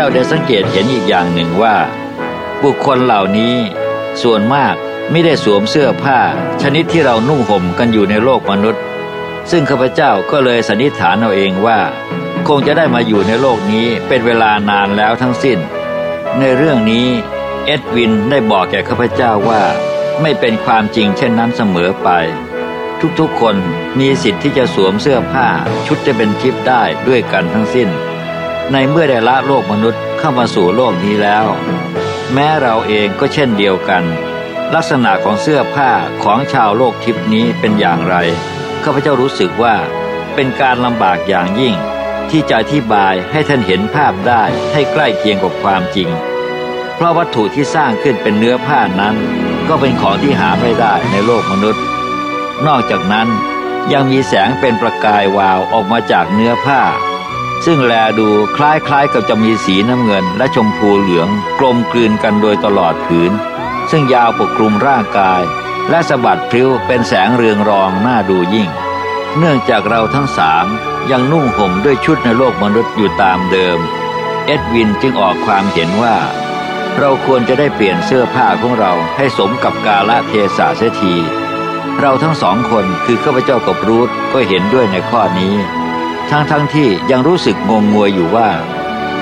เจ้าได้สังเกตเห็นอีกอย่างหนึ่งว่า บุคคลเหล่านี้ ส่วนมากไม่ได้สวมเสื้อผ้า ชนิดที่เรานุ่งห่มกันอยู่ในโลกมนุษย์ ซึ่งข้าพเจ้าก็เลยสันนิษฐานเอาเองว่า คงจะได้มาอยู่ในโลกนี้เป็นเวลานานแล้วทั้งสิ้น ในเรื่องนี้เอ็ดวินได้บอกแก่ข้าพเจ้าว่า ไม่เป็นความจริงเช่นนั้นเสมอไป ทุกๆคนมีสิทธิ์ที่จะสวมเสื้อผ้าชุดจะเป็นทิพย์ได้ด้วยกันทั้งสิ้น ในเมื่อได้ละโลกมนุษย์เข้ามาสู่โลกนี้แล้ว แม้เราเองก็เช่นเดียวกัน ลักษณะของเสื้อผ้าของชาวโลกทิพนี้เป็นอย่างไรข้าพเจ้ารู้สึกว่า เป็นการลำบากอย่างยิ่ง ที่จะอธิบายให้ท่านเห็นภาพได้ให้ใกล้เคียงกับความจริง เพราะวัตถุที่สร้างขึ้นเป็นเนื้อผ้านั้น ก็เป็นของที่หาไม่ได้ในโลกมนุษย์ นอกจากนั้นยังมีแสงเป็นประกายวาวออกมาจากเนื้อผ้า ซึ่งแลดูคล้ายๆกับจะมีสีน้ำเงินและชมพูเหลืองกลมกลืนกันโดยตลอดผืน ซึ่งยาวปกคลุมร่างกาย และสะบัดพริ้วเป็นแสงเรืองรองน่าดูยิ่ง เนื่องจากเราทั้งสามยังนุ่งห่มด้วยชุดในโลกมนุษย์อยู่ตามเดิม เอ็ดวินจึงออกความเห็นว่า เราควรจะได้เปลี่ยนเสื้อผ้าของเราให้สมกับกาลเทศะเสียที เราทั้งสองคนคือข้าพเจ้ากับรูธก็เห็นด้วยในข้อนี้ ทั้งทั้งที่ยังรู้สึกงงงวยอยู่ว่า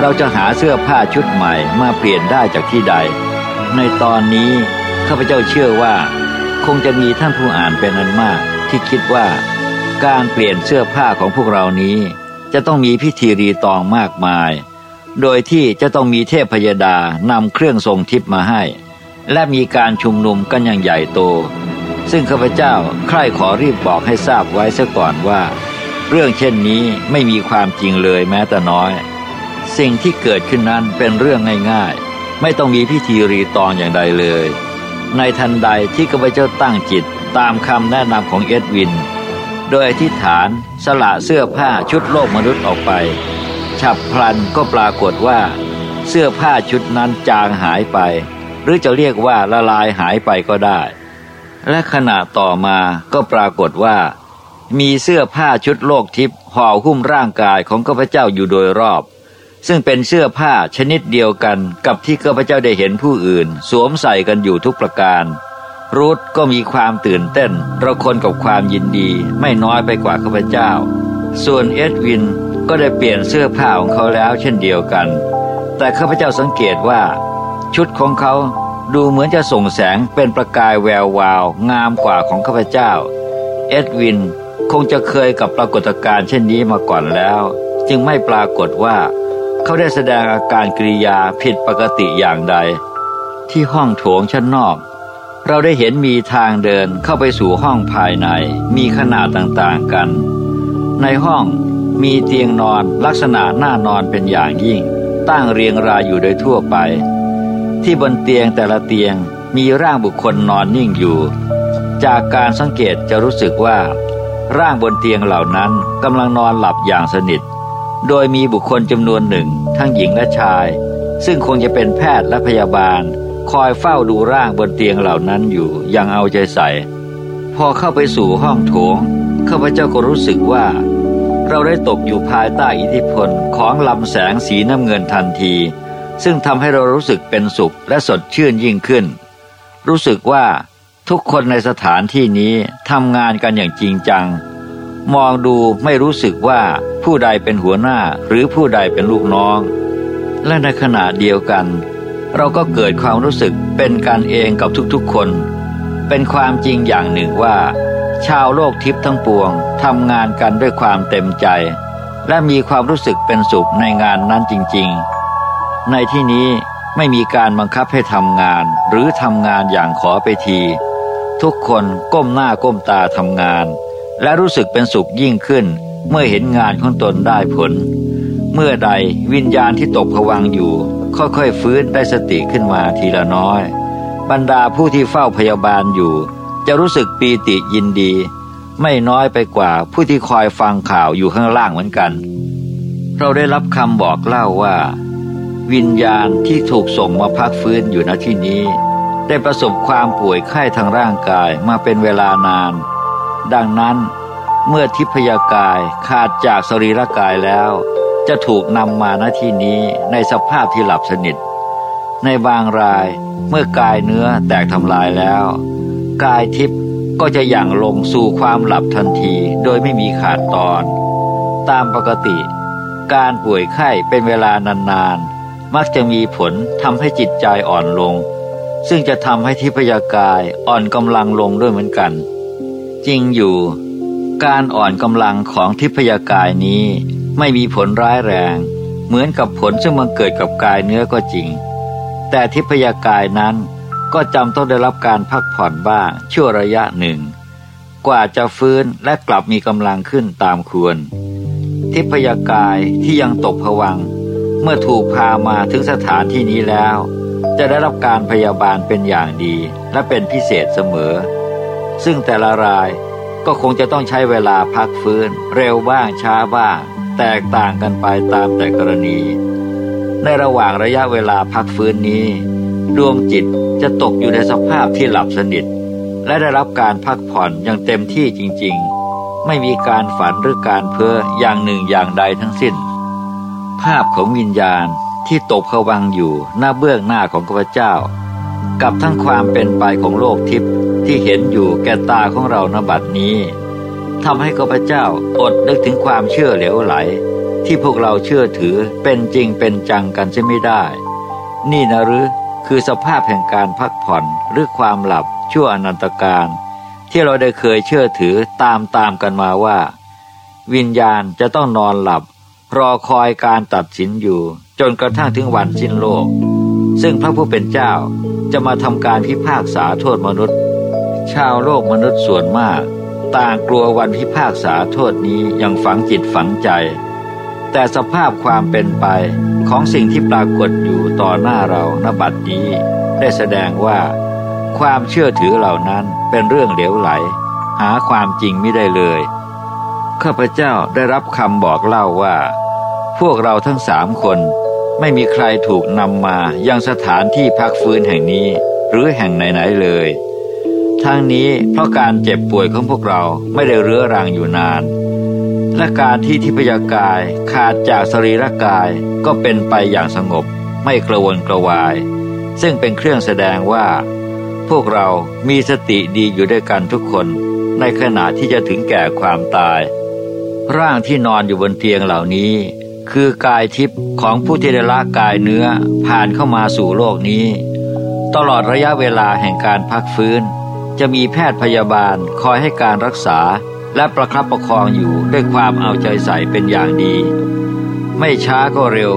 เราจะหาเสื้อผ้าชุดใหม่มาเปลี่ยนได้จากที่ใด ในตอนนี้ข้าพเจ้าเชื่อว่า คงจะมีท่านผู้อ่านเป็นอันมากที่คิดว่า การเปลี่ยนเสื้อผ้าของพวกเรานี้ จะต้องมีพิธีรีตองมากมาย โดยที่จะต้องมีเทพพยดานำเครื่องทรงทิพย์มาให้ และมีการชุมนุมกันอย่างใหญ่โต ซึ่งข้าพเจ้าใคร่ขอรีบบอกให้ทราบไว้ซะก่อนว่า เรื่องเช่นนี้ไม่มีความจริงเลยแม้แต่น้อย สิ่งที่เกิดขึ้นนั้นเป็นเรื่องง่ายๆ ไม่ต้องมีพิธีรีตองอย่างใดเลย ในทันใดที่ข้าพเจ้าตั้งจิตตามคำแนะนำของเอ็ดวิน โดยอธิษฐานสละเสื้อผ้าชุดโลกมนุษย์ออกไป ฉับพลันก็ปรากฏว่า เสื้อผ้าชุดนั้นจางหายไป หรือจะเรียกว่าละลายหายไปก็ได้ และขณะต่อมาก็ปรากฏว่า มีเสื้อผ้าชุดโลกทิพย์ห่อหุ้มร่างกายของข้าพเจ้าอยู่โดยรอบ ซึ่งเป็นเสื้อผ้าชนิดเดียวกันกับที่ข้าพเจ้าได้เห็นผู้อื่น สวมใส่กันอยู่ทุกประการ รูธก็มีความตื่นเต้นระคนกับความยินดีไม่น้อยไปกว่าข้าพเจ้า ส่วนเอ็ดวินก็ได้เปลี่ยนเสื้อผ้าของเขาแล้วเช่นเดียวกัน แต่ข้าพเจ้าสังเกตว่า ชุดของเขาดูเหมือนจะส่งแสงเป็นประกายแวววาว งามกว่าของข้าพเจ้า เอ็ดวิน คงจะเคยกับปรากฏการณ์เช่นนี้มาก่อนแล้ว จึงไม่ปรากฏว่าเขาได้แสดงอาการกริยาผิดปกติอย่างใด ที่ห้องโถงชั้นนอก เราได้เห็นมีทางเดินเข้าไปสู่ห้องภายใน มีขนาดต่างๆกัน ในห้องมีเตียงนอนลักษณะหน่านอนเป็นอย่างยิ่ง ตั้งเรียงรายอยู่โดยทั่วไป ที่บนเตียงแต่ละเตียงมีร่างบุคคลนอนนิ่งอยู่ จากการสังเกตจะรู้สึกว่า ร่างบนเตียงเหล่านั้นกำลังนอนหลับอย่างสนิท โดยมีบุคคลจำนวนหนึ่ง ทั้งหญิงและชาย ซึ่งคงจะเป็นแพทย์และพยาบาล คอยเฝ้าดูร่างบนเตียงเหล่านั้นอยู่อย่างเอาใจใส่ พอเข้าไปสู่ห้องโถงข้าพเจ้าก็รู้สึกว่า เราได้ตกอยู่ภายใต้อิทธิพลของลำแสงสีน้ำเงินทันที ซึ่งทำให้เรารู้สึกเป็นสุขและสดชื่นยิ่งขึ้น รู้สึกว่า ทุกคนในสถานที่นี้ทำงานกันอย่างจริงจัง มองดูไม่รู้สึกว่าผู้ใดเป็นหัวหน้าหรือผู้ใดเป็นลูกน้อง และในขณะเดียวกัน เราก็เกิดความรู้สึกเป็นกันเองกับทุกๆคน เป็นความจริงอย่างหนึ่งว่า ชาวโลกทิพย์ทั้งปวงทำงานกันด้วยความเต็มใจ และมีความรู้สึกเป็นสุขในงานนั้นจริงๆ ในที่นี้ไม่มีการบังคับให้ทำงาน หรือทำงานอย่างขอไปที ทุกคนก้มหน้าก้มตาทำงาน และรู้สึกเป็นสุขยิ่งขึ้น เมื่อเห็นงานของตนได้ผล เมื่อใดวิญญาณที่ตกผวังอยู่ ค่อยๆฟื้นได้สติขึ้นมาทีละน้อย บรรดาผู้ที่เฝ้าพยาบาลอยู่ จะรู้สึกปีติยินดี ไม่น้อยไปกว่าผู้ที่คอยฟังข่าวอยู่ข้างล่างเหมือนกัน เราได้รับคำบอกเล่าว่า วิญญาณที่ถูกส่งมาพักฟื้นอยู่ณที่นี้ ได้ประสบความป่วยไข้ทางร่างกายมาเป็นเวลานาน ดังนั้นเมื่อทิพยากายขาดจากสรีระกายแล้ว จะถูกนำมาณที่นี้ในสภาพที่หลับสนิท ในบางรายเมื่อกายเนื้อแตกทำลายแล้ว กายทิพย์ก็จะย่างลงสู่ความหลับทันทีโดยไม่มีขาดตอน ตามปกติ การป่วยไข้เป็นเวลานานๆมักจะมีผลทำให้จิตใจอ่อนลง ซึ่งจะทำให้ทิพยากายอ่อนกำลังลงด้วยเหมือนกัน จริงอยู่ การอ่อนกำลังของทิพยากายนี้ไม่มีผลร้ายแรง เหมือนกับผลซึ่งมันเกิดกับกายเนื้อก็จริง แต่ทิพยากายนั้นก็จำต้องได้รับการพักผ่อนบ้างชั่วระยะหนึ่ง กว่าจะฟื้นและกลับมีกำลังขึ้นตามควร ทิพยากายที่ยังตกผวัง เมื่อถูกพามาถึงสถานที่นี้แล้ว จะได้รับการพยาบาลเป็นอย่างดีและเป็นพิเศษเสมอ ซึ่งแต่ละรายก็คงจะต้องใช้เวลาพักฟื้น เร็วบ้างช้าบ้าง แตกต่างกันไปตามแต่กรณี ในระหว่างระยะเวลาพักฟื้นนี้ ดวงจิตจะตกอยู่ในสภาพที่หลับสนิท และได้รับการพักผ่อนอย่างเต็มที่จริง ๆ ไม่มีการฝันหรือการเพ้ออย่างหนึ่งอย่างใดทั้งสิ้น ภาพของวิญญาณ ที่ตกผวังอยู่หน้าเบื้องหน้าของข้าพเจ้า กับทั้งความเป็นไปของโลกทิพย์ที่เห็นอยู่แก่ตาของเราณบัดนี้ทำให้ข้าพเจ้าอดนึกถึงความเชื่อเหลวไหล ที่พวกเราเชื่อถือเป็นจริงเป็นจังกันใช่ไม่ได้ นี่นะหรือคือสภาพแห่งการพักผ่อนหรือความหลับชั่วอนันตการ ที่เราได้เคยเชื่อถือตามตามกันมาว่า วิญญาณจะต้องนอนหลับ รอคอยการตัดสินอยู่ จนกระทั่งถึงวันสิ้นโลก ซึ่งพระผู้เป็นเจ้าจะมาทำการพิพากษาโทษมนุษย์ ชาวโลกมนุษย์ส่วนมาก ต่างกลัววันพิพากษาโทษนี้อย่างฝังจิตฝังใจ แต่สภาพความเป็นไปของสิ่งที่ปรากฏอยู่ต่อหน้าเราณบัดนี้ ได้แสดงว่าความเชื่อถือเหล่านั้นเป็นเรื่องเหลวไหล หาความจริงไม่ได้เลย ข้าพเจ้าได้รับคำบอกเล่าว่า พวกเราทั้งสามคนไม่มีใครถูกนำมายังสถานที่พักฟื้นแห่งนี้หรือแห่งไหนๆเลย ทั้งนี้เพราะการเจ็บป่วยของพวกเราไม่ได้เรื้อรังอยู่นาน และการที่ทิพยากายขาดจากสรีระกายก็เป็นไปอย่างสงบ ไม่กระวนกระวาย ซึ่งเป็นเครื่องแสดงว่า พวกเรามีสติดีอยู่ด้วยกันทุกคน ในขณะที่จะถึงแก่ความตาย ร่างที่นอนอยู่บนเตียงเหล่านี้ คือกายทิพย์ของผู้ที่ได้ละกายเนื้อผ่านเข้ามาสู่โลกนี้ ตลอดระยะเวลาแห่งการพักฟื้น จะมีแพทย์พยาบาลคอยให้การรักษาและประคับประคองอยู่ด้วยความเอาใจใส่เป็นอย่างดี ไม่ช้าก็เร็ว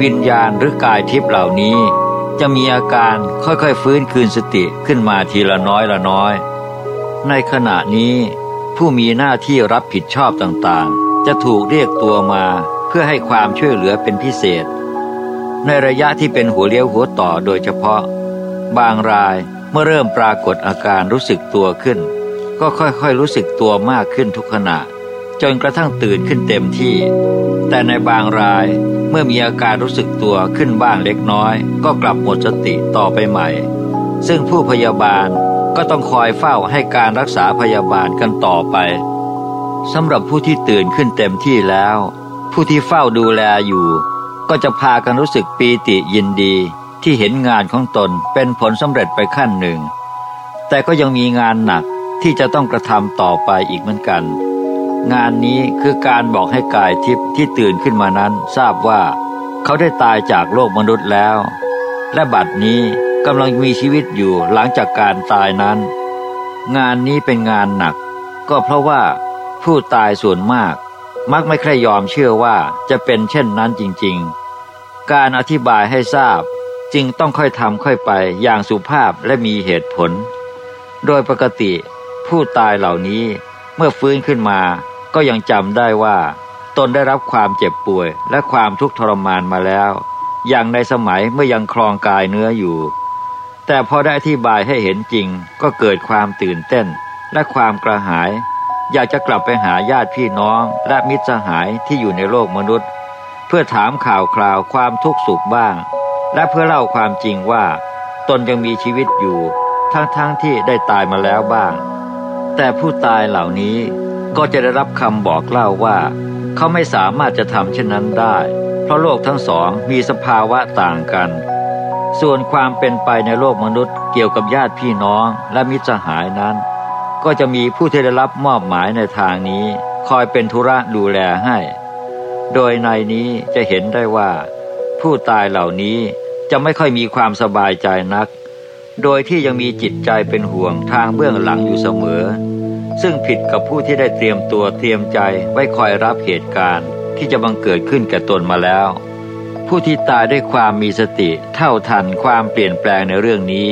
วิญญาณหรือกายทิพย์เหล่านี้ จะมีอาการค่อยๆฟื้นคืนสติขึ้นมาทีละน้อยละน้อย ในขณะนี้ ผู้มีหน้าที่รับผิดชอบต่างๆ จะถูกเรียกตัวมา พื่อให้ความช่วยเหลือเป็นพิเศษ ในระยะที่เป็นหัวเลี้ยวหัวต่อโดยเฉพาะ บางรายเมื่อเริ่มปรากฏอาการรู้สึกตัวขึ้น ก็ค่อยๆรู้สึกตัวมากขึ้นทุกขณะ จนกระทั่งตื่นขึ้นเต็มที่ แต่ในบางรายเมื่อมีอาการรู้สึกตัวขึ้นบ้างเล็กน้อย ก็กลับหมดสติต่อไปใหม่ ซึ่งผู้พยาบาลก็ต้องคอยเฝ้าให้การรักษาพยาบาลกันต่อไปสำหรับผู้ที่ตื่นขึ้นเต็มที่แล้ว ผู้ที่เฝ้าดูแลอยู่ ก็จะพากันรู้สึกปีติยินดีที่เห็นงานของตนเป็นผลสำเร็จไปขั้นหนึ่ง แต่ก็ยังมีงานหนักที่จะต้องกระทำต่อไปอีกเหมือนกัน งานนี้คือการบอกให้กายทิพย์ที่ตื่นขึ้นมานั้นทราบว่า เขาได้ตายจากโลกมนุษย์แล้ว และบัดนี้กำลังมีชีวิตอยู่หลังจากการตายนั้น งานนี้เป็นงานหนัก ก็เพราะว่าผู้ตายส่วนมาก มักไม่ใครยอมเชื่อว่าจะเป็นเช่นนั้นจริงๆ การอธิบายให้ทราบจึงต้องค่อยทำค่อยไปอย่างสุภาพและมีเหตุผล โดยปกติผู้ตายเหล่านี้เมื่อฟื้นขึ้นมาก็ยังจำได้ว่า ตนได้รับความเจ็บป่วยและความทุกข์ทรมานมาแล้ว อย่างในสมัยเมื่อยังคลองกายเนื้ออยู่ แต่พอได้อธิบายให้เห็นจริงก็เกิดความตื่นเต้นและความกระหาย อยากจะกลับไปหาญาติพี่น้องและมิตรสหายที่อยู่ในโลกมนุษย์ เพื่อถามข่าวคราวความทุกข์สุขบ้าง และเพื่อเล่าความจริงว่า ตนยังมีชีวิตอยู่ ทั้งๆทที่ได้ตายมาแล้วบ้าง แต่ผู้ตายเหล่านี้ก็จะได้รับคำบอกเล่าว่า เขาไม่สามารถจะทำเช่นนั้นได้ เพราะโลกทั้งสองมีสภาวะต่างกัน ส่วนความเป็นไปในโลกมนุษย์เกี่ยวกับญาติพี่น้องและมิตรสหายนั้น ก็จะมีผู้ที่ได้รับมอบหมายในทางนี้ คอยเป็นธุระดูแลให้ โดยในนี้จะเห็นได้ว่า ผู้ตายเหล่านี้จะไม่ค่อยมีความสบายใจนัก โดยที่ยังมีจิตใจเป็นห่วงทางเบื้องหลังอยู่เสมอ ซึ่งผิดกับผู้ที่ได้เตรียมตัวเตรียมใจไว้คอยรับเหตุการณ์ ที่จะบังเกิดขึ้นแก่ตนมาแล้ว ผู้ที่ตายด้วยความมีสติเท่าทันความเปลี่ยนแปลงในเรื่องนี้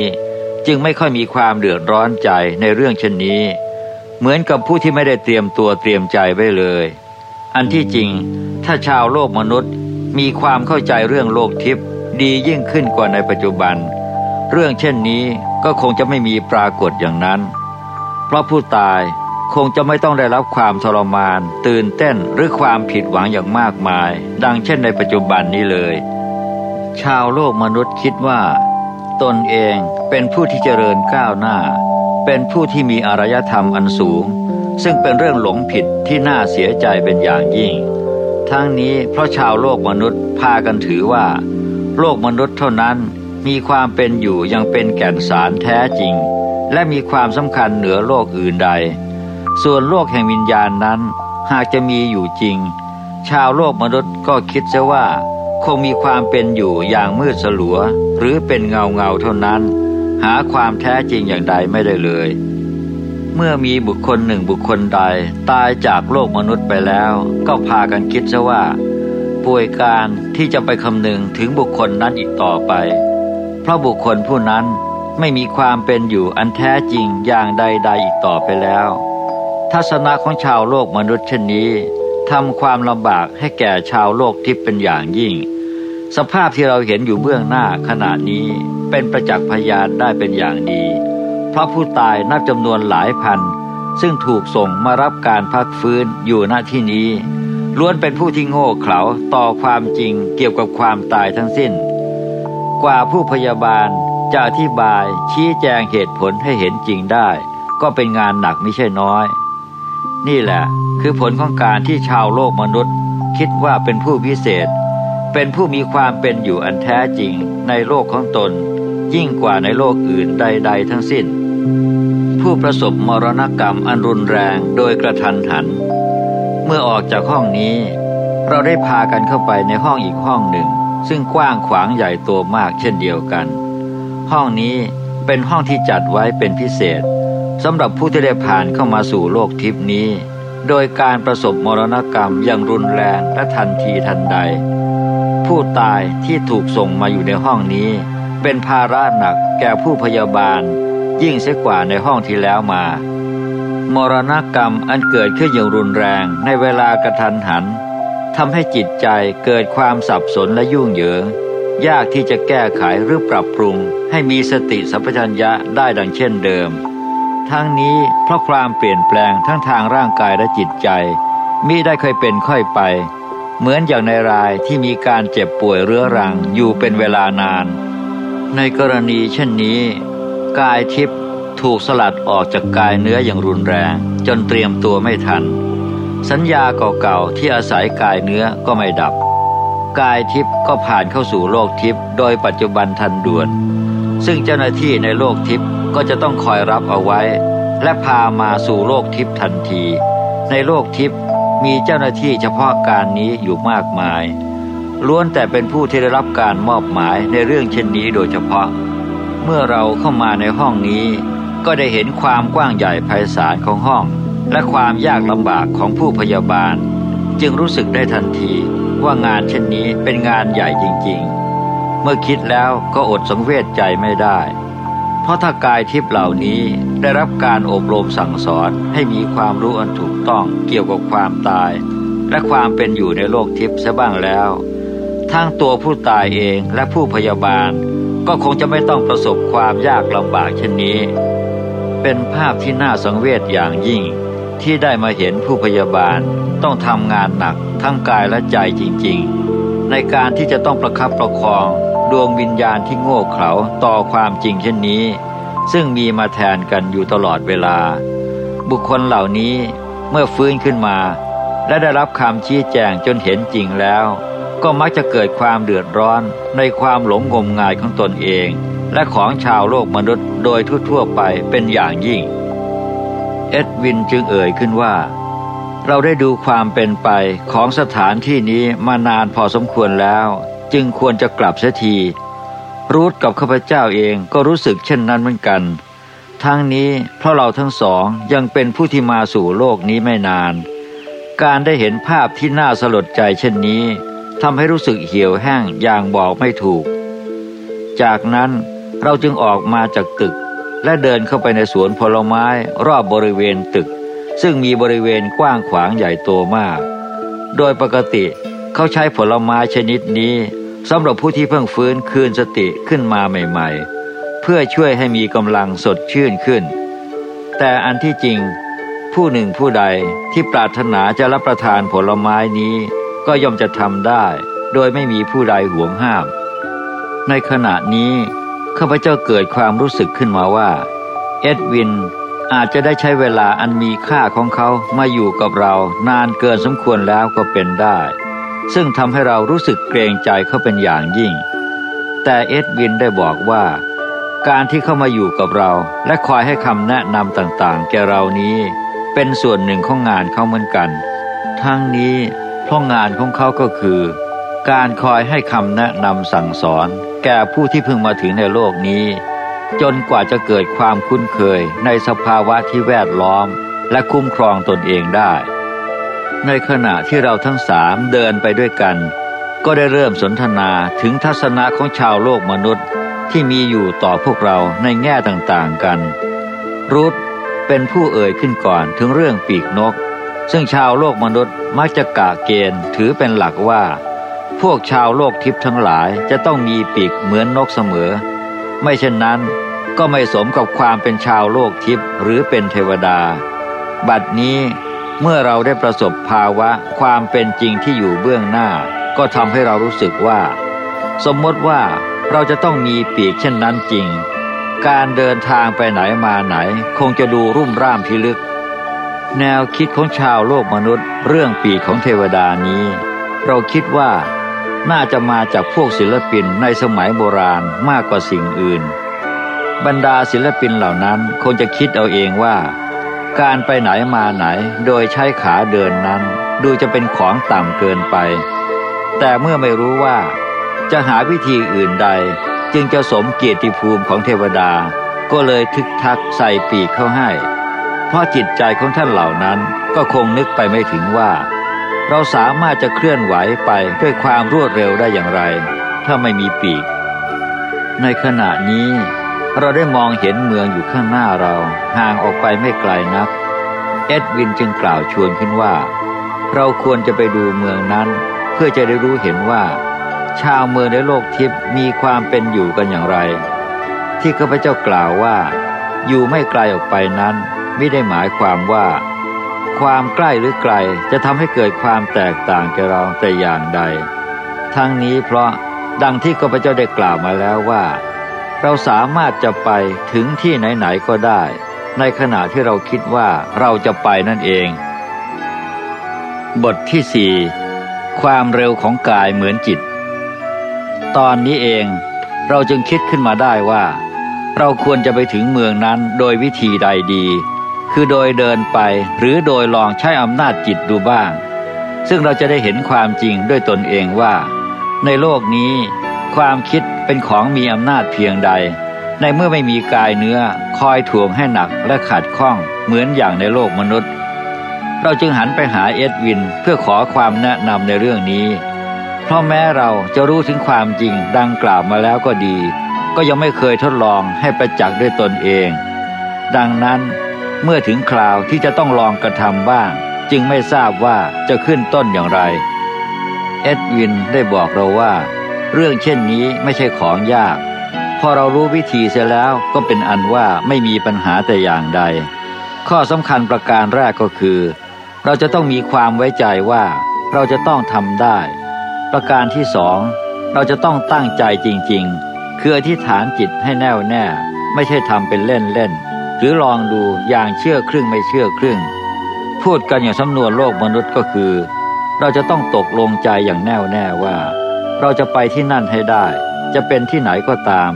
จึงไม่ค่อยมีความเดือดร้อนใจในเรื่องเช่นนี้ เหมือนกับผู้ที่ไม่ได้เตรียมตัวเตรียมใจไว้เลย อันที่จริงถ้าชาวโลกมนุษย์มีความเข้าใจเรื่องโลกทิพย์ดียิ่งขึ้นกว่าในปัจจุบัน เรื่องเช่นนี้ก็คงจะไม่มีปรากฏอย่างนั้น เพราะผู้ตายคงจะไม่ต้องได้รับความทรมาน ตื่นเต้นหรือความผิดหวังอย่างมากมาย ดังเช่นในปัจจุบันนี้เลย ชาวโลกมนุษย์คิดว่า ตนเองเป็นผู้ที่เจริญก้าวหน้า เป็นผู้ที่มีอารยธรรมอันสูง ซึ่งเป็นเรื่องหลงผิดที่น่าเสียใจเป็นอย่างยิ่ง ทั้งนี้เพราะชาวโลกมนุษย์พากันถือว่า โลกมนุษย์เท่านั้นมีความเป็นอยู่ยังเป็นแก่นสารแท้จริง และมีความสำคัญเหนือโลกอื่นใด ส่วนโลกแห่งวิญญาณนั้น หากจะมีอยู่จริง ชาวโลกมนุษย์ก็คิดซะว่า คงมีความเป็นอยู่อย่างมืดสลัว หรือเป็นเงาเงาเท่านั้น หาความแท้จริงอย่างใดไม่ได้เลย เมื่อมีบุคคลหนึ่งบุคคลใด ตายจากโลกมนุษย์ไปแล้ว ก็พากันคิดซะว่าป่วยการที่จะไปคำนึงถึงบุคคลนั้นอีกต่อไป เพราะบุคคลผู้นั้นไม่มีความเป็นอยู่อันแท้จริงอย่างใดๆอีกต่อไปแล้ว ทัศนะของชาวโลกมนุษย์เช่นนี้ ทำความลำบากให้แก่ชาวโลกทิพย์เป็นอย่างยิ่ง สภาพที่เราเห็นอยู่เบื้องหน้าขณะนี้เป็นประจักษ์พยานได้เป็นอย่างดี เพราะผู้ตายนับจำนวนหลายพัน ซึ่งถูกส่งมารับการพักฟื้นอยู่ณที่นี้ ล้วนเป็นผู้ที่โง่เขลาต่อความจริงเกี่ยวกับความตายทั้งสิ้น กว่าผู้พยาบาลจะอธิบายชี้แจงเหตุผลให้เห็นจริงได้ ก็เป็นงานหนักไม่ใช่น้อย นี่แหละ คือผลของการที่ชาวโลกมนุษย์ คิดว่าเป็นผู้พิเศษ เป็นผู้มีความเป็นอยู่อันแท้จริงในโลกของตน ยิ่งกว่าในโลกอื่นใด ๆ ทั้งสิ้น ผู้ประสบมรณกรรมอันรุนแรงโดยกระทันหัน เมื่อออกจากห้องนี้ เราได้พากันเข้าไปในห้องอีกห้องหนึ่ง ซึ่งกว้างขวางใหญ่โตมากเช่นเดียวกัน ห้องนี้เป็นห้องที่จัดไว้เป็นพิเศษ สำหรับผู้ที่ได้ผ่านเข้ามาสู่โลกทิพนี้ โดยการประสบมรณกรรมอย่างรุนแรงและทันทีทันใด ผู้ตายที่ถูกส่งมาอยู่ในห้องนี้ เป็นภาระหนักแก่ผู้พยาบาล ยิ่งเสียกว่าในห้องที่แล้วมา มรณกรรมอันเกิดขึ้นอย่างรุนแรงในเวลากระทันหันทำให้จิตใจเกิดความสับสนและยุ่งเหยิงยากที่จะแก้ไขหรือปรับปรุง ให้มีสติสัมปชัญญะได้ดังเช่นเดิม ทั้งนี้เพราะความเปลี่ยนแปลงทั้งทางร่างกายและจิตใจมิได้เคยเป็นค่อยไป เหมือนอย่างในรายที่มีการเจ็บป่วยเรื้อรังอยู่เป็นเวลานาน ในกรณีเช่นนี้ กายทิพย์ถูกสลัดออกจากกายเนื้ออย่างรุนแรง จนเตรียมตัวไม่ทัน สัญญาเก่าๆที่อาศัยกายเนื้อก็ไม่ดับ กายทิพย์ก็ผ่านเข้าสู่โลกทิพย์โดยปัจจุบันทันด่วน ซึ่งเจ้าหน้าที่ในโลกทิพย์ ก็จะต้องคอยรับเอาไว้ และพามาสู่โลกทิพย์ทันที ในโลกทิพย์มีเจ้าหน้าที่เฉพาะการนี้อยู่มากมาย ล้วนแต่เป็นผู้ที่ได้รับการมอบหมายในเรื่องเช่นนี้โดยเฉพาะ เมื่อเราเข้ามาในห้องนี้ ก็ได้เห็นความกว้างใหญ่ไพศาลของห้อง และความยากลำบากของผู้พยาบาล จึงรู้สึกได้ทันทีว่างานเช่นนี้เป็นงานใหญ่จริง ๆ เมื่อคิดแล้วก็อดสังเวชใจไม่ได้ ราะถ้ากายทิพย์เหล่านี้ได้รับการอบรมสั่งสอนให้มีความรู้อันถูกต้องเกี่ยวกับความตาย และความเป็นอยู่ในโลกทิพย์ซะบ้างแล้ว ทั้งตัวผู้ตายเองและผู้พยาบาล ก็คงจะไม่ต้องประสบความยากลำบากเช่นนี้ เป็นภาพที่น่าสังเวชอย่างยิ่ง ที่ได้มาเห็นผู้พยาบาลต้องทำงานหนักทั้งกายและใจจริงๆ ในการที่จะต้องประคับประคอง ดวงวิญญาณที่โง่เขลาต่อความจริงเช่นนี้ ซึ่งมีมาแทนกันอยู่ตลอดเวลา บุคคลเหล่านี้เมื่อฟื้นขึ้นมา และได้รับคำชี้แจงจนเห็นจริงแล้ว ก็มักจะเกิดความเดือดร้อนในความหลงงมงายของตนเอง และของชาวโลกมนุษย์โดยทั่วๆไปเป็นอย่างยิ่ง เอ็ดวินจึงเอ่ยขึ้นว่าเราได้ดูความเป็นไปของสถานที่นี้มานานพอสมควรแล้ว จึงควรจะกลับเสียทีรูทกับข้าพเจ้าเองก็รู้สึกเช่นนั้นเหมือนกัน ทั้งนี้เพราะเราทั้งสองยังเป็นผู้ที่มาสู่โลกนี้ไม่นาน การได้เห็นภาพที่น่าสลดใจเช่นนี้ทำให้รู้สึกเหี่ยวแห้งอย่างบอกไม่ถูก จากนั้นเราจึงออกมาจากตึก และเดินเข้าไปในสวนผลไม้รอบบริเวณตึก ซึ่งมีบริเวณกว้างขวางใหญ่โตมาก โดยปกติเขาใช้ผลไม้ชนิดนี้ สำหรับผู้ที่เพิ่งฟื้นคืนสติขึ้นมาใหม่ ๆ เพื่อช่วยให้มีกำลังสดชื่นขึ้น แต่อันที่จริง ผู้หนึ่งผู้ใดที่ปรารถนาจะรับประทานผลไม้นี้ ก็ย่อมจะทำได้ โดยไม่มีผู้ใดห่วงห้าม ในขณะนี้ข้าพเจ้าเกิดความรู้สึกขึ้นมาว่า เอ็ดวินอาจจะได้ใช้เวลาอันมีค่าของเขามาอยู่กับเรานานเกินสมควรแล้วก็เป็นได้ ซึ่งทำให้เรารู้สึกเกรงใจเขาเป็นอย่างยิ่ง แต่เอ็ดวินได้บอกว่า การที่เข้ามาอยู่กับเราและคอยให้คำแนะนำต่างๆ แก่เรานี้ เป็นส่วนหนึ่งของงานเขาเหมือนกัน ทั้งนี้เพราะงานของเขาก็คือ การคอยให้คำแนะนำสั่งสอน แก่ผู้ที่เพิ่งมาถึงในโลกนี้ จนกว่าจะเกิดความคุ้นเคยในสภาวะที่แวดล้อม และคุ้มครองตนเองได้ ในขณะที่เราทั้งสามเดินไปด้วยกัน ก็ได้เริ่มสนทนาถึงทัศนะของชาวโลกมนุษย์ที่มีอยู่ต่อพวกเราในแง่ต่างๆกันรูทเป็นผู้เอ่ยขึ้นก่อนถึงเรื่องปีกนก ซึ่งชาวโลกมนุษย์มักจะกะเกณฑ์ถือเป็นหลักว่า พวกชาวโลกทิพย์ทั้งหลายจะต้องมีปีกเหมือนนกเสมอ ไม่เช่นนั้นก็ไม่สมกับความเป็นชาวโลกทิพย์หรือเป็นเทวดา บัดนี้ เมื่อเราได้ประสบภาวะความเป็นจริงที่อยู่เบื้องหน้า ก็ทำให้เรารู้สึกว่า สมมติว่าเราจะต้องมีปีกเช่นนั้นจริง การเดินทางไปไหนมาไหน คงจะดูรุ่มร่ามพิลึก แนวคิดของชาวโลกมนุษย์ เรื่องปีกของเทวดานี้ เราคิดว่าน่าจะมาจากพวกศิลปินในสมัยโบราณมากกว่าสิ่งอื่น บรรดาศิลปินเหล่านั้นคงจะคิดเอาเองว่า การไปไหนมาไหนโดยใช้ขาเดินนั้น ดูจะเป็นของต่ำเกินไป แต่เมื่อไม่รู้ว่า จะหาวิธีอื่นใด จึงจะสมเกียรติภูมิของเทวดา ก็เลยทึกทักใส่ปีกเข้าให้ เพราะจิตใจของท่านเหล่านั้นก็คงนึกไปไม่ถึงว่า เราสามารถจะเคลื่อนไหวไปด้วยความรวดเร็วได้อย่างไร ถ้าไม่มีปีก ในขณะนี้ เราได้มองเห็นเมืองอยู่ข้างหน้าเราห่างออกไปไม่ไกลนัก เอ็ดวินจึงกล่าวชวนขึ้นว่า เราควรจะไปดูเมืองนั้น เพื่อจะได้รู้เห็นว่า ชาวเมืองในโลกทิพย์มีความเป็นอยู่กันอย่างไร ที่ข้าพเจ้ากล่าวว่า อยู่ไม่ไกลออกไปนั้น ไม่ได้หมายความว่า ความใกล้หรือไกลจะทำให้เกิดความแตกต่างแก่เราแต่อย่างใด ทั้งนี้เพราะดังที่ข้าพเจ้าได้กล่าวมาแล้วว่า เราสามารถจะไปถึงที่ไหนๆก็ได้ ในขณะที่เราคิดว่าเราจะไปนั่นเอง บทที่สี่ความเร็วของกายเหมือนจิต ตอนนี้เองเราจึงคิดขึ้นมาได้ว่า เราควรจะไปถึงเมืองนั้นโดยวิธีใดดี คือโดยเดินไปหรือโดยลองใช้อำนาจจิตดูบ้าง ซึ่งเราจะได้เห็นความจริงด้วยตนเองว่า ในโลกนี้ ความคิดเป็นของมีอำนาจเพียงใด ในเมื่อไม่มีกายเนื้อคอยถ่วงให้หนักและขัดข้องเหมือนอย่างในโลกมนุษย์ เราจึงหันไปหาเอ็ดวินเพื่อขอความแนะนำในเรื่องนี้ เพราะแม้เราจะรู้ถึงความจริงดังกล่าวมาแล้วก็ดี ก็ยังไม่เคยทดลองให้ประจักษ์ด้วยตนเอง ดังนั้นเมื่อถึงคราวที่จะต้องลองกระทำบ้าง จึงไม่ทราบว่าจะขึ้นต้นอย่างไร เอ็ดวินได้บอกเราว่า เรื่องเช่นนี้ไม่ใช่ของยาก พอเรารู้วิธีเสียแล้วก็เป็นอันว่าไม่มีปัญหาแต่อย่างใด ข้อสำคัญประการแรกก็คือ เราจะต้องมีความไว้ใจว่าเราจะต้องทำได้ ประการที่สองเราจะต้องตั้งใจจริงๆ คืออธิษฐานจิตให้แน่วแน่ ไม่ใช่ทำเป็นเล่นๆหรือลองดูอย่างเชื่อครึ่งไม่เชื่อครึ่ง พูดกันอย่างสำนวนโลกมนุษย์ก็คือ เราจะต้องตกลงใจอย่างแน่วแน่ว่า เราจะไปที่นั่นให้ได้ จะเป็นที่ไหนก็ตาม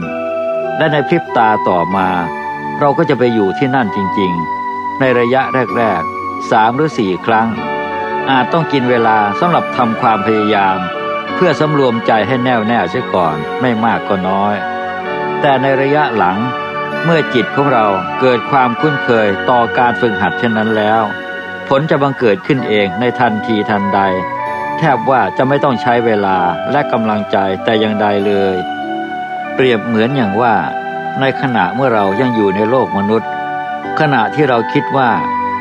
และในพริบตาต่อมา เราก็จะไปอยู่ที่นั่นจริงๆ ในระยะแรกๆสามหรือสี่ครั้ง อาจต้องกินเวลาสำหรับทำความพยายาม เพื่อสำรวมใจให้แน่วแน่เสียก่อนไม่มากก็น้อย แต่ในระยะหลังเมื่อจิตของเราเกิดความคุ้นเคยต่อการฝึกหัดเช่นนั้นแล้ว ผลจะบังเกิดขึ้นเองในทันทีทันใด แทบว่าจะไม่ต้องใช้เวลาและกำลังใจแต่อย่างใดเลย เปรียบเหมือนอย่างว่า ในขณะเมื่อเรายังอยู่ในโลกมนุษย์ ขณะที่เราคิดว่า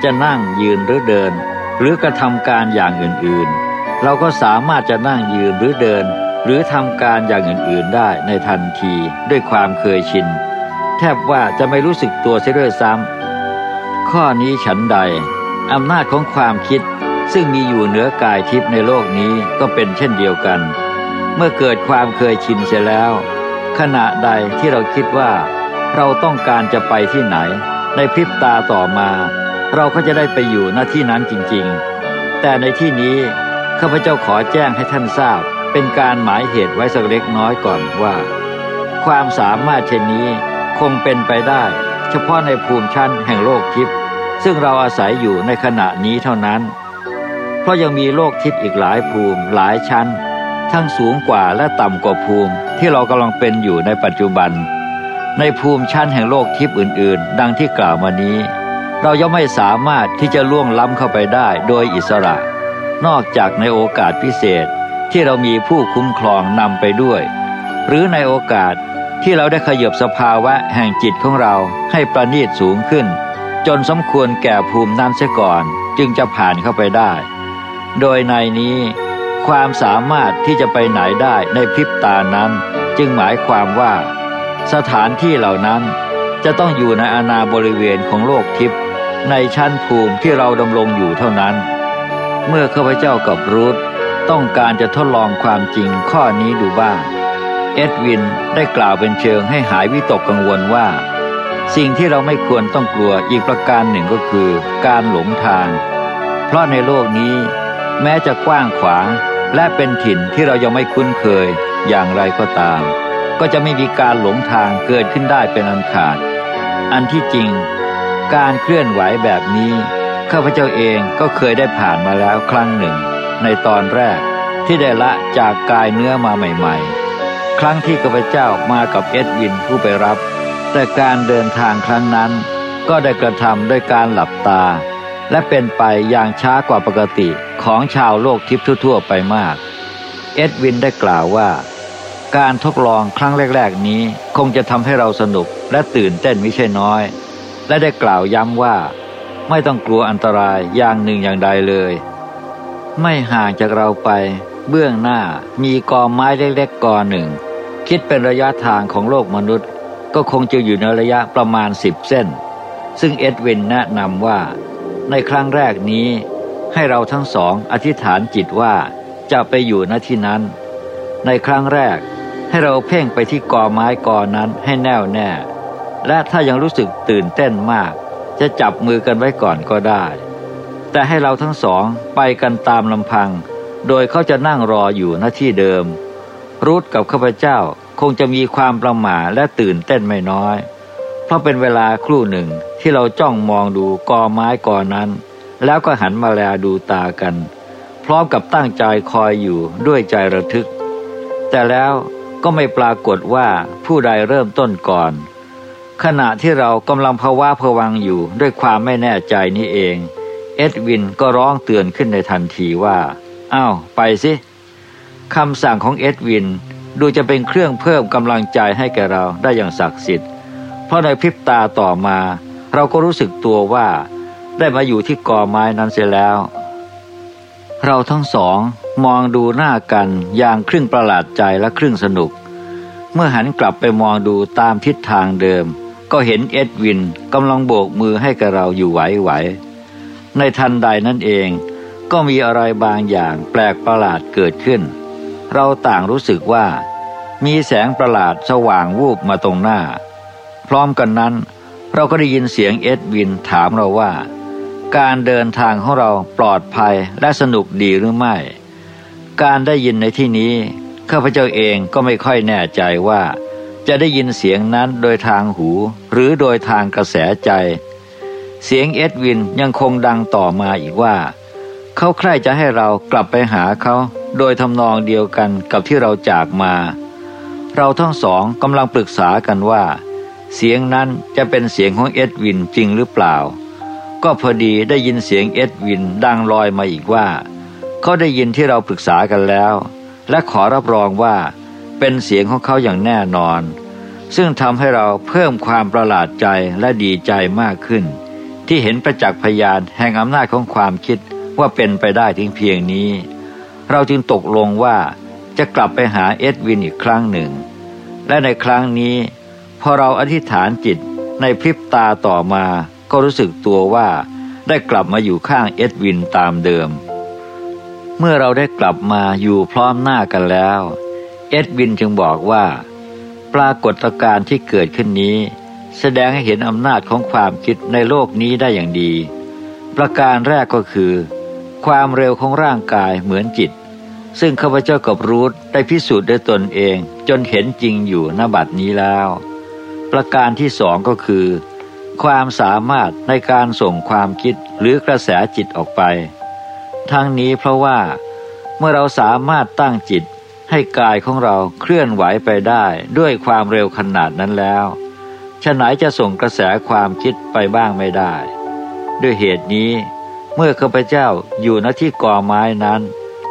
จะนั่งยืนหรือเดิน หรือกระทำการอย่างอื่นๆ เราก็สามารถจะนั่งยืนหรือเดิน หรือทำการอย่างอื่นๆได้ในทันทีด้วยความเคยชิน แทบว่าจะไม่รู้สึกตัวเสียด้วยซ้ำข้อนี้ฉันใดอำนาจของความคิด ซึ่งมีอยู่เหนือกายทิพย์ในโลกนี้ก็เป็นเช่นเดียวกัน เมื่อเกิดความเคยชินเสียแล้ว ขณะใดที่เราคิดว่า เราต้องการจะไปที่ไหน ในพริบตาต่อมา เราก็จะได้ไปอยู่หน้าที่นั้นจริงๆ แต่ในที่นี้ข้าพเจ้าขอแจ้งให้ท่านทราบ เป็นการหมายเหตุไว้สักเล็กน้อยก่อนว่า ความสามารถเช่นนี้คงเป็นไปได้ เฉพาะในภูมิชั้นแห่งโลกทิพย์ซึ่งเราอาศัยอยู่ในขณะนี้เท่านั้น เพราะยังมีโลกทิพย์อีกหลายภูมิหลายชั้น ทั้งสูงกว่าและต่ำกว่าภูมิที่เรากำลังเป็นอยู่ในปัจจุบัน ในภูมิชั้นแห่งโลกทิพย์อื่น ๆ ดังที่กล่าวมานี้ เรายังไม่สามารถที่จะล่วงล้ำเข้าไปได้โดยอิสระ นอกจากในโอกาสพิเศษที่เรามีผู้คุ้มครองนำไปด้วย หรือในโอกาสที่เราได้ขยบสภาวะแห่งจิตของเราให้ประณีตสูงขึ้น จนสมควรแก่ภูมินั้นเสียก่อน จึงจะผ่านเข้าไปได้ โดยในนี้ ความสามารถที่จะไปไหนได้ในพริบตานั้น จึงหมายความว่า สถานที่เหล่านั้นจะต้องอยู่ในอาณาบริเวณของโลกทิพย์ในชั้นภูมิที่เราดำรงอยู่เท่านั้น เมื่อข้าพเจ้ากับรูธต้องการจะทดลองความจริงข้อนี้ดูบ้าง เอ็ดวินได้กล่าวเป็นเชิงให้หายวิตกกังวลว่า สิ่งที่เราไม่ควรต้องกลัวอีกประการหนึ่งก็คือ การหลงทาง เพราะในโลกนี้ แม้จะกว้างขวาง และเป็นถิ่นที่เรายังไม่คุ้นเคยอย่างไรก็ตาม ก็จะไม่มีการหลงทางเกิดขึ้นได้เป็นอันขาด อันที่จริง การเคลื่อนไหวแบบนี้ข้าพเจ้าเองก็เคยได้ผ่านมาแล้วครั้งหนึ่ง ในตอนแรกที่ได้ละจากกายเนื้อมาใหม่ๆ ครั้งที่ข้าพเจ้ามากับเอ็ดวินผู้ไปรับ แต่การเดินทางครั้งนั้น ก็ได้กระทำด้วยการหลับตา และเป็นไปอย่างช้ากว่าปกติของชาวโลกทิพย์ทั่วไปมาก เอ็ดวินได้กล่าวว่า การทดลองครั้งแรก ๆ นี้คงจะทำให้เราสนุกและตื่นเต้นไม่ใช่น้อย และได้กล่าวย้ำว่า ไม่ต้องกลัวอันตรายอย่างหนึ่งอย่างใดเลย ไม่ห่างจากเราไป เบื้องหน้ามีกอไม้เล็กๆกอหนึ่ง คิดเป็นระยะทางของโลกมนุษย์ ก็คงจะอยู่ในระยะประมาณสิบเส้น ซึ่งเอ็ดวินแนะนำว่า ในครั้งแรกนี้ ให้เราทั้งสองอธิษฐานจิตว่าจะไปอยู่ณที่นั้น ในครั้งแรกให้เราเพ่งไปที่กอไม้กอนั้นให้แน่วแน่ และถ้ายังรู้สึกตื่นเต้นมาก จะจับมือกันไว้ก่อนก็ได้ แต่ให้เราทั้งสองไปกันตามลำพัง โดยเขาจะนั่งรออยู่ณที่เดิม รูทกับข้าพเจ้าคงจะมีความประหม่าและตื่นเต้นไม่น้อย เพราะเป็นเวลาครู่หนึ่งที่เราจ้องมองดูกอไม้กอนั้น แล้วก็หันมาแลดูตากัน พร้อมกับตั้งใจคอยอยู่ด้วยใจระทึก แต่แล้วก็ไม่ปรากฏว่าผู้ใดเริ่มต้นก่อน ขณะที่เรากำลังภาวะผวังอยู่ด้วยความไม่แน่ใจนี้เอง เอ็ดวินก็ร้องเตือนขึ้นในทันทีว่าอ้าวไปสิคำสั่งของเอ็ดวินดูจะเป็นเครื่องเพิ่มกำลังใจให้แก่เราได้อย่างศักดิ์สิทธิ์ เพราะในพริบตาต่อมา เราก็รู้สึกตัวว่าได้มาอยู่ที่กอไม้นั้นเสียแล้ว เราทั้งสองมองดูหน้ากันอย่างครึ่งประหลาดใจและครึ่งสนุก เมื่อหันกลับไปมองดูตามทิศทางเดิม ก็เห็นเอ็ดวินกำลังโบกมือให้กับเราอยู่ไหวๆในทันใดนั่นเอง ก็มีอะไรบางอย่างแปลกประหลาดเกิดขึ้น เราต่างรู้สึกว่า มีแสงประหลาดสว่างวูบมาตรงหน้า พร้อมกันนั้น เราก็ได้ยินเสียงเอ็ดวินถามเราว่า การเดินทางของเราปลอดภัยและสนุกดีหรือไม่ การได้ยินในที่นี้ข้าพเจ้าเองก็ไม่ค่อยแน่ใจว่า จะได้ยินเสียงนั้นโดยทางหู หรือโดยทางกระแสใจ เสียงเอ็ดวินยังคงดังต่อมาอีกว่า เขาใคร่จะให้เรากลับไปหาเขาโดยทำนองเดียวกันกับที่เราจากมา เราทั้งสองกำลังปรึกษากันว่า เสียงนั้นจะเป็นเสียงของเอ็ดวินจริงหรือเปล่า ก็พอดีได้ยินเสียงเอ็ดวินดังลอยมาอีกว่า เขาได้ยินที่เราปรึกษากันแล้ว และขอรับรองว่าเป็นเสียงของเขาอย่างแน่นอน ซึ่งทำให้เราเพิ่มความประหลาดใจและดีใจมากขึ้น ที่เห็นประจักษ์พยานแห่งอำนาจของความคิดว่าเป็นไปได้ถึงเพียงนี้ เราจึงตกลงว่าจะกลับไปหาเอ็ดวินอีกครั้งหนึ่ง และในครั้งนี้ พอเราอธิษฐานจิตในพริบตาต่อมาก็รู้สึกตัวว่าได้กลับมาอยู่ข้างเอ็ดวินตามเดิม เมื่อเราได้กลับมาอยู่พร้อมหน้ากันแล้ว เอ็ดวินจึงบอกว่า ปรากฏการณ์ที่เกิดขึ้นนี้ แสดงให้เห็นอำนาจของความคิดในโลกนี้ได้อย่างดี ประการแรกก็คือ ความเร็วของร่างกายเหมือนจิต ซึ่งข้าพเจ้ากับรูธได้พิสูจน์ด้วยตนเองจนเห็นจริงอยู่ณบัดนี้แล้ว ประการที่สองก็คือ ความสามารถในการส่งความคิดหรือกระแสจิตออกไป ทั้งนี้เพราะว่าเมื่อเราสามารถตั้งจิตให้กายของเราเคลื่อนไหวไปได้ด้วยความเร็วขนาดนั้นแล้วฉะไหนจะส่งกระแสความคิดไปบ้างไม่ได้ ด้วยเหตุนี้ เมื่อข้าพเจ้าอยู่ณที่ก่อไม้นั้น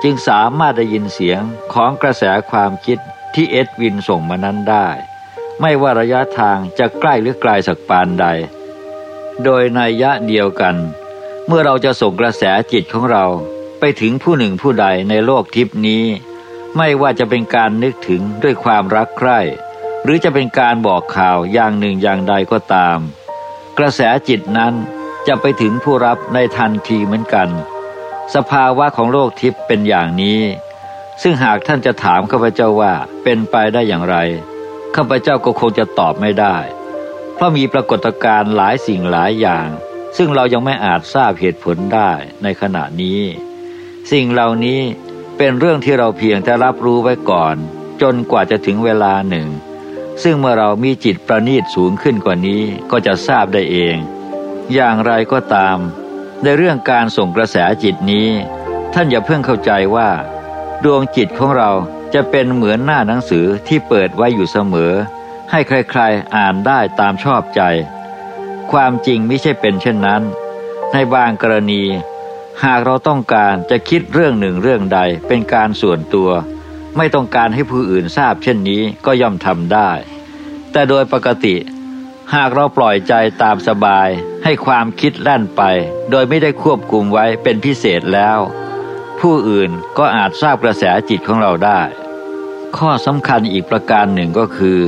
จึงสามารถได้ยินเสียงของกระแสความคิดที่เอ็ดวินส่งมานั้นได้ ไม่ว่าระยะทางจะใกล้หรือไกลสักปานใด โดยในยะเดียวกัน เมื่อเราจะส่งกระแสจิตของเราไปถึงผู้หนึ่งผู้ใดในโลกทิพนี้ ไม่ว่าจะเป็นการนึกถึงด้วยความรักใคร่หรือจะเป็นการบอกข่าวอย่างหนึ่งอย่างใดก็ตาม กระแสจิตนั้นจะไปถึงผู้รับในทันทีเหมือนกัน สภาวะของโลกทิพย์เป็นอย่างนี้ ซึ่งหากท่านจะถามข้าพเจ้าว่าเป็นไปได้อย่างไร ข้าพเจ้าก็คงจะตอบไม่ได้ เพราะมีปรากฏการณ์หลายสิ่งหลายอย่าง ซึ่งเรายังไม่อาจทราบเหตุผลได้ในขณะนี้ สิ่งเหล่านี้เป็นเรื่องที่เราเพียงแต่รับรู้ไว้ก่อน จนกว่าจะถึงเวลาหนึ่ง ซึ่งเมื่อเรามีจิตประณีตสูงขึ้นกว่านี้ก็จะทราบได้เอง อย่างไรก็ตาม ในเรื่องการส่งกระแสจิตนี้ ท่านอย่าเพิ่งเข้าใจว่า ดวงจิตของเรา จะเป็นเหมือนหน้าหนังสือที่เปิดไว้อยู่เสมอ ให้ใครๆอ่านได้ตามชอบใจ ความจริงไม่ใช่เป็นเช่นนั้น ในบางกรณี หากเราต้องการจะคิดเรื่องหนึ่งเรื่องใดเป็นการส่วนตัว ไม่ต้องการให้ผู้อื่นทราบเช่นนี้ก็ย่อมทำได้ แต่โดยปกติ หากเราปล่อยใจตามสบาย ให้ความคิดแล่นไป โดยไม่ได้ควบคุมไว้เป็นพิเศษแล้วผู้อื่นก็อาจทราบกระแสจิตของเราได้ ข้อสำคัญอีกประการหนึ่งก็คือ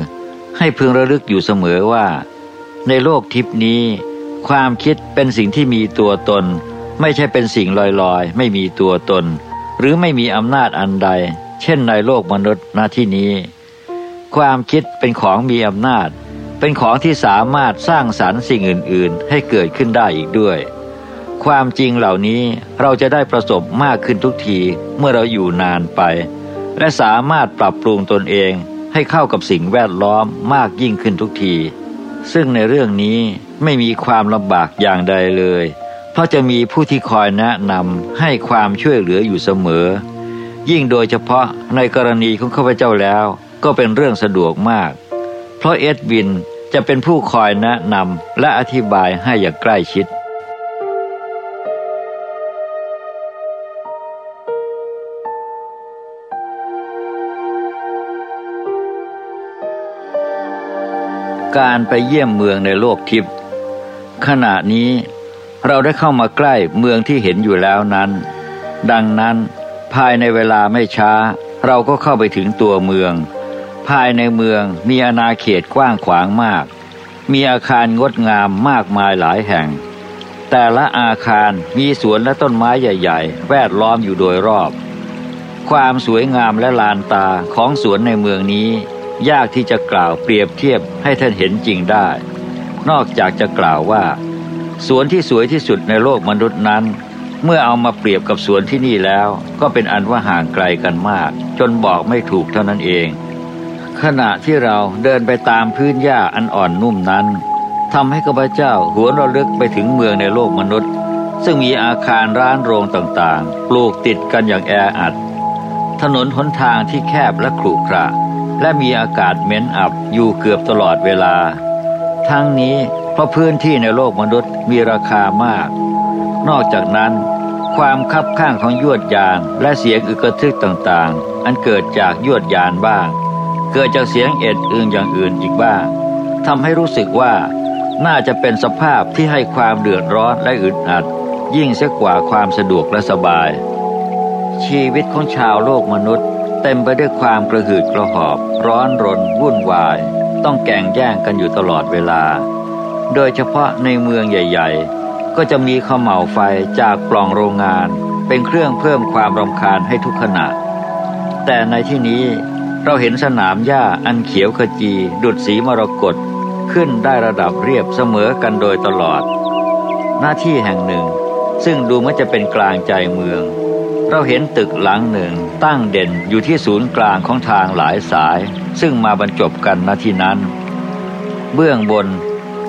ให้พึงระลึกอยู่เสมอว่า ในโลกทิพนี้ ความคิดเป็นสิ่งที่มีตัวตน ไม่ใช่เป็นสิ่งลอยๆ ไม่มีตัวตน หรือไม่มีอำนาจอันใด เช่นในโลกมนุษย์ณที่นี้ ความคิดเป็นของมีอำนาจ เป็นของที่สามารถสร้างสรรค์สิ่งอื่นๆ ให้เกิดขึ้นได้อีกด้วยความจริงเหล่านี้เราจะได้ประสบมากขึ้นทุกทีเมื่อเราอยู่นานไป และสามารถปรับปรุงตนเองให้เข้ากับสิ่งแวดล้อมมากยิ่งขึ้นทุกที ซึ่งในเรื่องนี้ไม่มีความลำบากอย่างใดเลย เพราะจะมีผู้ที่คอยแนะนำให้ความช่วยเหลืออยู่เสมอ ยิ่งโดยเฉพาะในกรณีของข้าพเจ้าแล้ว ก็เป็นเรื่องสะดวกมาก เพราะเอ็ดวินจะเป็นผู้คอยแนะนำและอธิบายให้อย่างใกล้ชิด การไปเยี่ยมเมืองในโลกทิพย์ขณะนี้เราได้เข้ามาใกล้เมืองที่เห็นอยู่แล้วนั้น ดังนั้นภายในเวลาไม่ช้า เราก็เข้าไปถึงตัวเมือง ภายในเมืองมีอาณาเขตกว้างขวางมาก มีอาคารงดงามมากมายหลายแห่ง แต่ละอาคารมีสวนและต้นไม้ใหญ่ ๆ แวดล้อมอยู่โดยรอบ ความสวยงามและลานตาของสวนในเมืองนี้ ยากที่จะกล่าวเปรียบเทียบให้ท่านเห็นจริงได้ นอกจากจะกล่าวว่า สวนที่สวยที่สุดในโลกมนุษย์นั้น เมื่อเอามาเปรียบกับสวนที่นี่แล้ว ก็เป็นอันว่าห่างไกลกันมาก จนบอกไม่ถูกเท่านั้นเอง ขณะที่เราเดินไปตามพื้นหญ้าอันอ่อนนุ่มนั้นทำให้ข้าพเจ้าหัวระลึกไปถึงเมืองในโลกมนุษย์ ซึ่งมีอาคารร้านโรงต่างๆ ปลูกติดกันอย่างแออัด ถนนหนทางที่แคบและขรุขระ และมีอากาศเหม็นอับอยู่เกือบตลอดเวลา ทั้งนี้เพราะพื้นที่ในโลกมนุษย์มีราคามาก นอกจากนั้น ความคับข้างของยวดยานและเสียงอึกระทึกต่างๆ อันเกิดจากยวดยานบ้าง เกิดจากเสียงเอ็ดอึงอย่างอื่นอีกบ้างทำให้รู้สึกว่าน่าจะเป็นสภาพที่ให้ความเดือดร้อนและอึดอัด ยิ่งเสียกว่าความสะดวกและสบาย ชีวิตของชาวโลกมนุษย์ เต็มไปด้วยความกระหืดกระหอบ ร้อนรน วุ่นวาย ต้องแก่งแย่งกันอยู่ตลอดเวลา โดยเฉพาะในเมืองใหญ่ ๆ ก็จะมีข้าวเหมาไฟจากปล่องโรงงาน เป็นเครื่องเพิ่มความรำคาญให้ทุกขณะ แต่ในที่นี้เราเห็นสนามหญ้าอันเขียวขจี ดุดสีมรกตขึ้นได้ระดับเรียบเสมอกันโดยตลอด หน้าที่แห่งหนึ่ง ซึ่งดูเหมือนจะเป็นกลางใจเมือง เราเห็นตึกหลังหนึ่งตั้งเด่นอยู่ที่ศูนย์กลางของทางหลายสาย ซึ่งมาบรรจบกันณที่นั้น เบื้องบน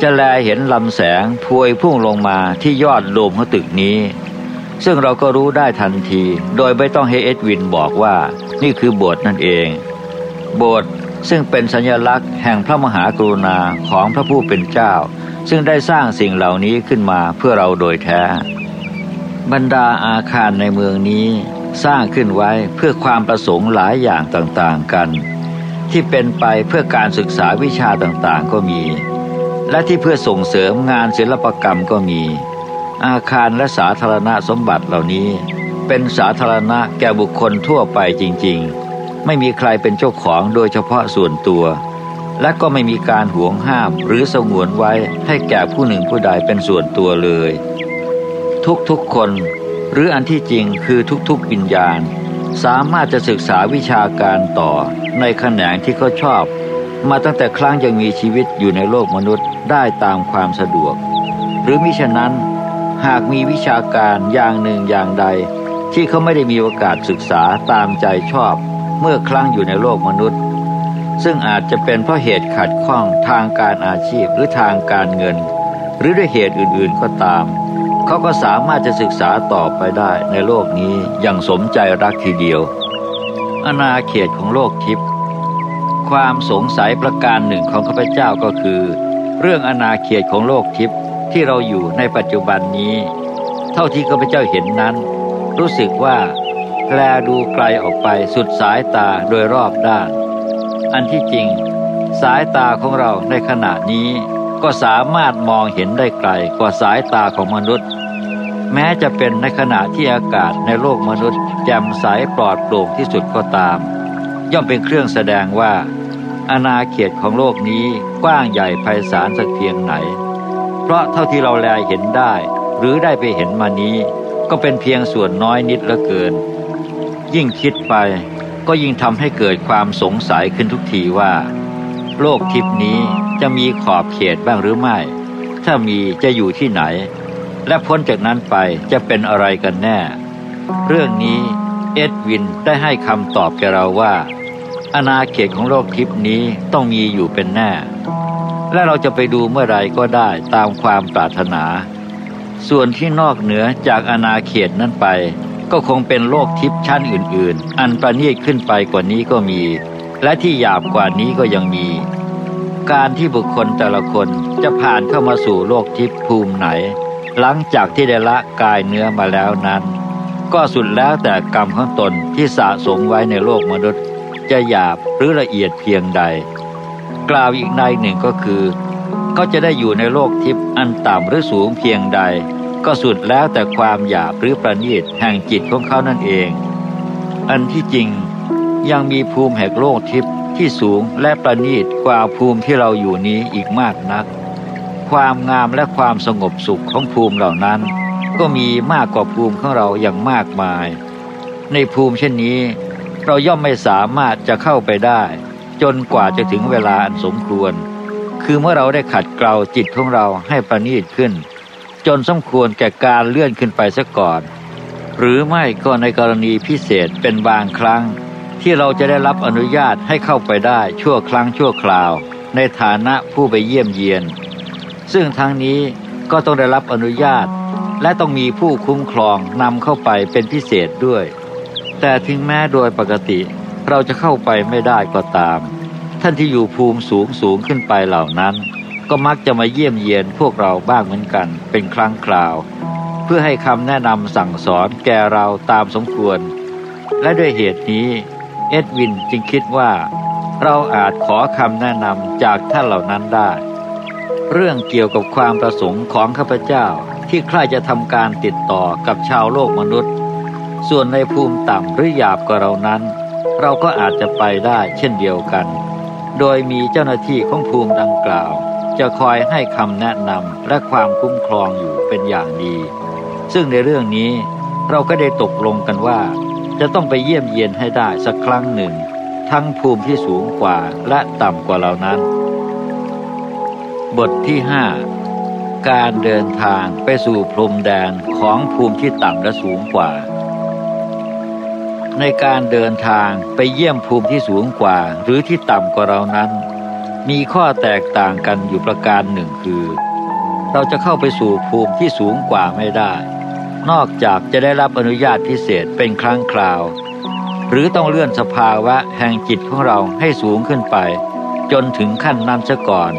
จะแลเห็นลำแสงพวยพุ่งลงมาที่ยอดโลมของตึกนี้ ซึ่งเราก็รู้ได้ทันที โดยไม่ต้องให้เอ็ดวินบอกว่านี่คือโบสถ์นั่นเอง โบสถ์ซึ่งเป็นสัญลักษณ์แห่งพระมหากรุณาของพระผู้เป็นเจ้า ซึ่งได้สร้างสิ่งเหล่านี้ขึ้นมาเพื่อเราโดยแท้ บรรดาอาคารในเมืองนี้สร้างขึ้นไว้เพื่อความประสงค์หลายอย่างต่างๆกัน ที่เป็นไปเพื่อการศึกษาวิชาต่างๆก็มี และที่เพื่อส่งเสริมงานศิลปกรรมก็มี อาคารและสาธารณสมบัติเหล่านี้ เป็นสาธารณะแก่บุคคลทั่วไปจริงๆ ไม่มีใครเป็นเจ้าของโดยเฉพาะส่วนตัว และก็ไม่มีการหวงห้ามหรือสงวนไว้ให้แก่ผู้หนึ่งผู้ใดเป็นส่วนตัวเลย ทุกๆคน หรืออันที่จริงคือทุกๆวิญญาณ สามารถจะศึกษาวิชาการต่อ ในแขนงที่เขาชอบ มาตั้งแต่ครั้งยังมีชีวิตอยู่ในโลกมนุษย์ได้ตามความสะดวก หรือมิฉะนั้น หากมีวิชาการอย่างหนึ่งอย่างใด ที่เขาไม่ได้มีโอกาสศึกษาตามใจชอบ เมื่อครั้งอยู่ในโลกมนุษย์ ซึ่งอาจจะเป็นเพราะเหตุขัดข้องทางการอาชีพหรือทางการเงิน หรือด้วยเหตุอื่นๆก็ตาม เขาก็สามารถจะศึกษาต่อไปได้ในโลกนี้อย่างสมใจรักทีเดียว อนาเขตของโลกทิพย์ความสงสัยประการหนึ่งของข้าพเจ้าก็คือ เรื่องอนาเขตของโลกทิพย์ที่เราอยู่ในปัจจุบันนี้ เท่าที่ข้าพเจ้าเห็นนั้น รู้สึกว่าแลดูไกลออกไปสุดสายตาโดยรอบด้าน อันที่จริง สายตาของเราในขณะนี้ ก็สามารถมองเห็นได้ไกลกว่าสายตาของมนุษย์ แม้จะเป็นในขณะที่อากาศในโลกมนุษย์แจ่มใสปลอดโปร่งที่สุดก็ตาม ย่อมเป็นเครื่องแสดงว่า อาณาเขตของโลกนี้กว้างใหญ่ไพศาลสักเพียงไหน เพราะเท่าที่เราแลเห็นได้ หรือได้ไปเห็นมานี้ ก็เป็นเพียงส่วนน้อยนิดละเกิน ยิ่งคิดไปก็ยิ่งทำให้เกิดความสงสัยขึ้นทุกทีว่า โลกทิพนี้จะมีขอบเขตบ้างหรือไม่ ถ้ามีจะอยู่ที่ไหน และพ้นจากนั้นไปจะเป็นอะไรกันแน่ เรื่องนี้เอ็ดวินได้ให้คำตอบแกเราว่าอาณาเขตของโลกทิพนี้ต้องมีอยู่เป็นแน่ และเราจะไปดูเมื่อไรก็ได้ตามความปรารถนา ส่วนที่นอกเหนือจากอาณาเขตนั้นไป ก็คงเป็นโลกทิพชั้นอื่น ๆ อันประณีตขึ้นไปกว่านี้ก็มี และที่หยาบกว่านี้ก็ยังมี การที่บุคคลแต่ละคนจะผ่านเข้ามาสู่โลกทิพย์ภูมิไหน หลังจากที่ได้ละกายเนื้อมาแล้วนั้น ก็สุดแล้วแต่กรรมของตนที่สะสมไว้ในโลกมนุษย์ จะหยาบหรือละเอียดเพียงใด กล่าวอีกในหนึ่งก็คือเขาจะได้อยู่ในโลกทิพย์อันต่ำหรือสูงเพียงใด ก็สุดแล้วแต่ความหยาบหรือประณีตแห่งจิตของเขานั่นเอง อันที่จริง ยังมีภูมิแห่งโลกทิพย์ที่สูงและประณีตกว่าภูมิที่เราอยู่นี้อีกมากนัก ความงามและความสงบสุขของภูมิเหล่านั้น ก็มีมากกว่าภูมิของเราอย่างมากมาย ในภูมิเช่นนี้ เราย่อมไม่สามารถจะเข้าไปได้ จนกว่าจะถึงเวลาอันสมควร คือเมื่อเราได้ขัดเกลาจิตของเราให้ประณีตขึ้นจจนสมควรแก่การเลื่อนขึ้นไปซะก่อน หรือไม่ก็ในกรณีพิเศษเป็นบางครั้ง ที่เราจะได้รับอนุญาตให้เข้าไปได้ชั่วครั้งชั่วคราว ในฐานะผู้ไปเยี่ยมเยียน ซึ่งทั้งนี้ก็ต้องได้รับอนุญาต และต้องมีผู้คุ้มครองนำเข้าไปเป็นพิเศษด้วย แต่ถึงแม้โดยปกติเราจะเข้าไปไม่ได้ก็ตาม ท่านที่อยู่ภูมิสูงสูงขึ้นไปเหล่านั้น ก็มักจะมาเยี่ยมเยียนพวกเราบ้างเหมือนกันเป็นครั้งคราว เพื่อให้คำแนะนำสั่งสอนแก่เราตามสมควร และด้วยเหตุนี้ เอ็ดวินจึงคิดว่า เราอาจขอคำแนะนำจากท่านเหล่านั้นได้ เรื่องเกี่ยวกับความประสงค์ของข้าพเจ้าที่ใครจะทำการติดต่อกับชาวโลกมนุษย์ ส่วนในภูมิต่ำหรือหยาบกว่าเรานั้น เราก็อาจจะไปได้เช่นเดียวกัน โดยมีเจ้าหน้าที่ของภูมิดังกล่าว จะคอยให้คำแนะนำและความคุ้มครองอยู่เป็นอย่างดี ซึ่งในเรื่องนี้เราก็ได้ตกลงกันว่า จะต้องไปเยี่ยมเยียนให้ได้สักครั้งหนึ่ง ทั้งภูมิที่สูงกว่าและต่ำกว่าเหล่านั้น บทที่ห้าการเดินทางไปสู่พรมแดนของภูมิที่ต่ำและสูงกว่า ในการเดินทางไปเยี่ยมภูมิที่สูงกว่า หรือที่ต่ำกว่าเรานั้น มีข้อแตกต่างกันอยู่ประการหนึ่งคือ เราจะเข้าไปสู่ภูมิที่สูงกว่าไม่ได้ นอกจากจะได้รับอนุญาตพิเศษเป็นครั้งคราว หรือต้องเลื่อนสภาวะแห่งจิตของเราให้สูงขึ้นไป จนถึงขั้นนั้นซะก่อน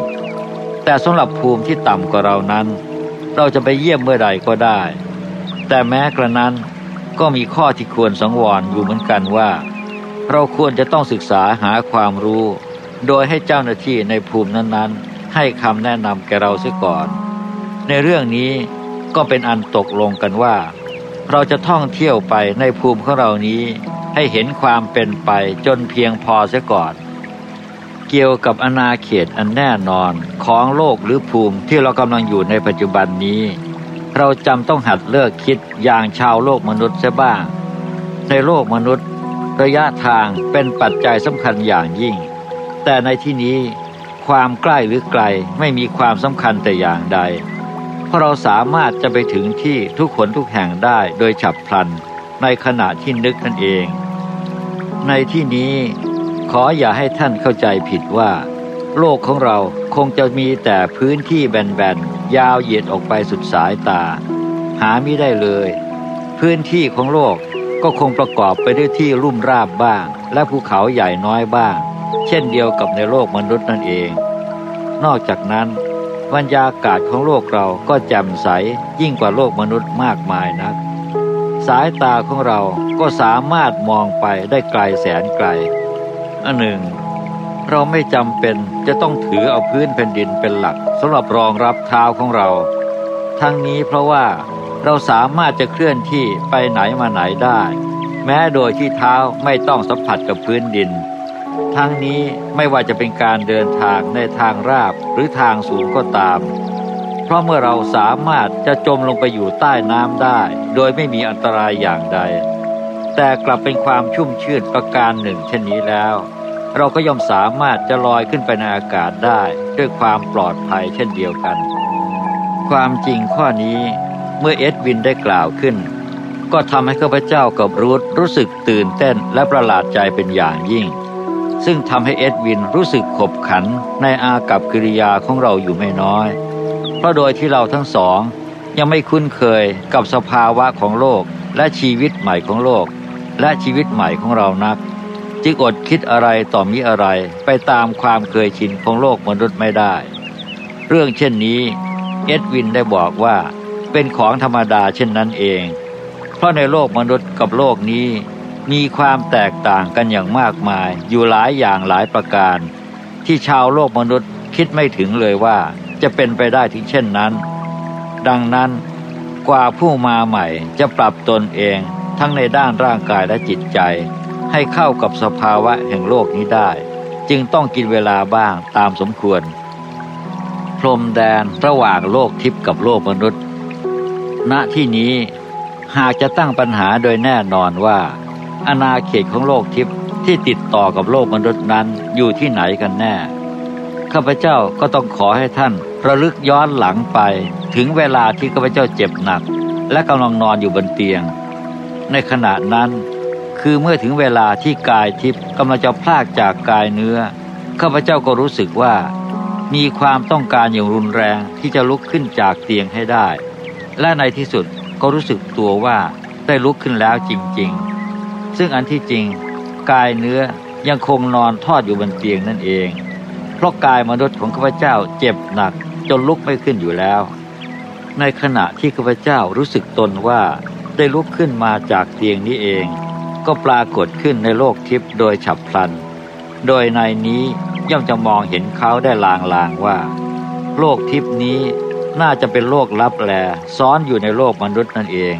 แต่สำหรับภูมิที่ต่ำกว่าเรานั้น เราจะไปเยี่ยมเมื่อใดก็ได้ แต่แม้กระนั้นก็มีข้อที่ควรสังวรอยู่เหมือนกันว่า เราควรจะต้องศึกษาหาความรู้ โดยให้เจ้าหน้าที่ในภูมินั้นๆ ให้คำแนะนำแก่เราเสียก่อน ในเรื่องนี้ ก็เป็นอันตกลงกันว่า เราจะท่องเที่ยวไปในภูมิของเรานี้ให้เห็นความเป็นไปจนเพียงพอเสียก่อน เกี่ยวกับอนาเขตอันแน่นอนของโลกหรือภูมิที่เรากำลังอยู่ในปัจจุบันนี้ เราจำต้องหัดเลิกคิดอย่างชาวโลกมนุษย์เสียบ้าง ในโลกมนุษย์ ระยะทางเป็นปัจจัยสำคัญอย่างยิ่ง แต่ในที่นี้ความใกล้หรือไกลไม่มีความสำคัญแต่อย่างใด เพราะเราสามารถจะไปถึงที่ทุกคนทุกแห่งได้โดยฉับพลันในขณะที่นึกนั่นเอง ในที่นี้ขออย่าให้ท่านเข้าใจผิดว่า โลกของเราคงจะมีแต่พื้นที่แบนๆ ยาวเหยียดออกไปสุดสายตา หาไม่ได้เลย พื้นที่ของโลกก็คงประกอบไปด้วยที่ลุ่มราบบ้าง และภูเขาใหญ่น้อยบ้าง เช่นเดียวกับในโลกมนุษย์นั่นเอง นอกจากนั้น บรรยากาศของโลกเราก็แจ่มใสยิ่งกว่าโลกมนุษย์มากมายนัก สายตาของเราก็สามารถมองไปได้ไกลแสนไกลอันหนึ่ง เราไม่จำเป็นจะต้องถือเอาพื้นแผ่นดินเป็นหลักสำหรับรองรับเท้าของเรา ทั้งนี้เพราะว่าเราสามารถจะเคลื่อนที่ไปไหนมาไหนได้ แม้โดยที่เท้าไม่ต้องสัมผัสกับพื้นดิน ทั้งนี้ไม่ว่าจะเป็นการเดินทางในทางราบหรือทางสูงก็ตาม เพราะเมื่อเราสามารถจะจมลงไปอยู่ใต้น้ำได้ โดยไม่มีอันตรายอย่างใด แต่กลับเป็นความชุ่มชื่นประการหนึ่งเช่นนี้แล้ว เราก็ย่อมสามารถจะลอยขึ้นไปในอากาศได้ ด้วยความปลอดภัยเช่นเดียวกัน ความจริงข้อนี้เมื่อเอ็ดวินได้กล่าวขึ้น ก็ทำให้ข้าพเจ้ากับรูธรู้สึกตื่นเต้นและประหลาดใจเป็นอย่างยิ่ง ซึ่งทำให้เอ็ดวินรู้สึกขบขันในอากับกิริยาของเราอยู่ไม่น้อย เพราะโดยที่เราทั้งสอง ยังไม่คุ้นเคยกับสภาวะของโลกและชีวิตใหม่ของโลก และชีวิตใหม่ของเรานัก จึงอดคิดอะไรต่อมีอะไรไปตามความเคยชินของโลกมนุษย์ไม่ได้ เรื่องเช่นนี้เอ็ดวินได้บอกว่าเป็นของธรรมดาเช่นนั้นเอง เพราะในโลกมนุษย์กับโลกนี้ มีความแตกต่างกันอย่างมากมาย อยู่หลายอย่างหลายประการ ที่ชาวโลกมนุษย์คิดไม่ถึงเลยว่าจะเป็นไปได้ถึงเช่นนั้น ดังนั้นกว่าผู้มาใหม่จะปรับตนเองทั้งในด้านร่างกายและจิตใจ ให้เข้ากับสภาวะแห่งโลกนี้ได้ จึงต้องกินเวลาบ้างตามสมควร พรมแดนระหว่างโลกทิพย์กับโลกมนุษย์ ณที่นี้หากจะตั้งปัญหาโดยแน่นอนว่า อาณาเขตของโลกทิพย์ที่ติดต่อกับโลกมนุษย์นั้นอยู่ที่ไหนกันแน่ ข้าพเจ้าก็ต้องขอให้ท่านระลึกย้อนหลังไป ถึงเวลาที่ข้าพเจ้าเจ็บหนัก และกำลังนอนอยู่บนเตียง ในขณะนั้นคือเมื่อถึงเวลาที่กายทิพย์กำลังจะพลากจากกายเนื้อ ข้าพเจ้าก็รู้สึกว่า มีความต้องการอย่างรุนแรงที่จะลุกขึ้นจากเตียงให้ได้ และในที่สุดก็รู้สึกตัวว่าได้ลุกขึ้นแล้วจริง ๆ ซึ่งอันที่จริงกายเนื้อยังคงนอนทอดอยู่บนเตียงนั่นเอง เพราะกายมนุษย์ของข้าพเจ้าเจ็บหนักจนลุกไม่ขึ้นอยู่แล้ว ในขณะที่ข้าพเจ้ารู้สึกตนว่าได้ลุกขึ้นมาจากเตียงนี้เอง ก็ปรากฏขึ้นในโลกทิพย์โดยฉับพลัน โดยในนี้ย่อมจะมองเห็นเขาได้ลางๆว่า โลกทิพย์นี้น่าจะเป็นโลกลับแลซ้อนอยู่ในโลกมนุษย์นั่นเอง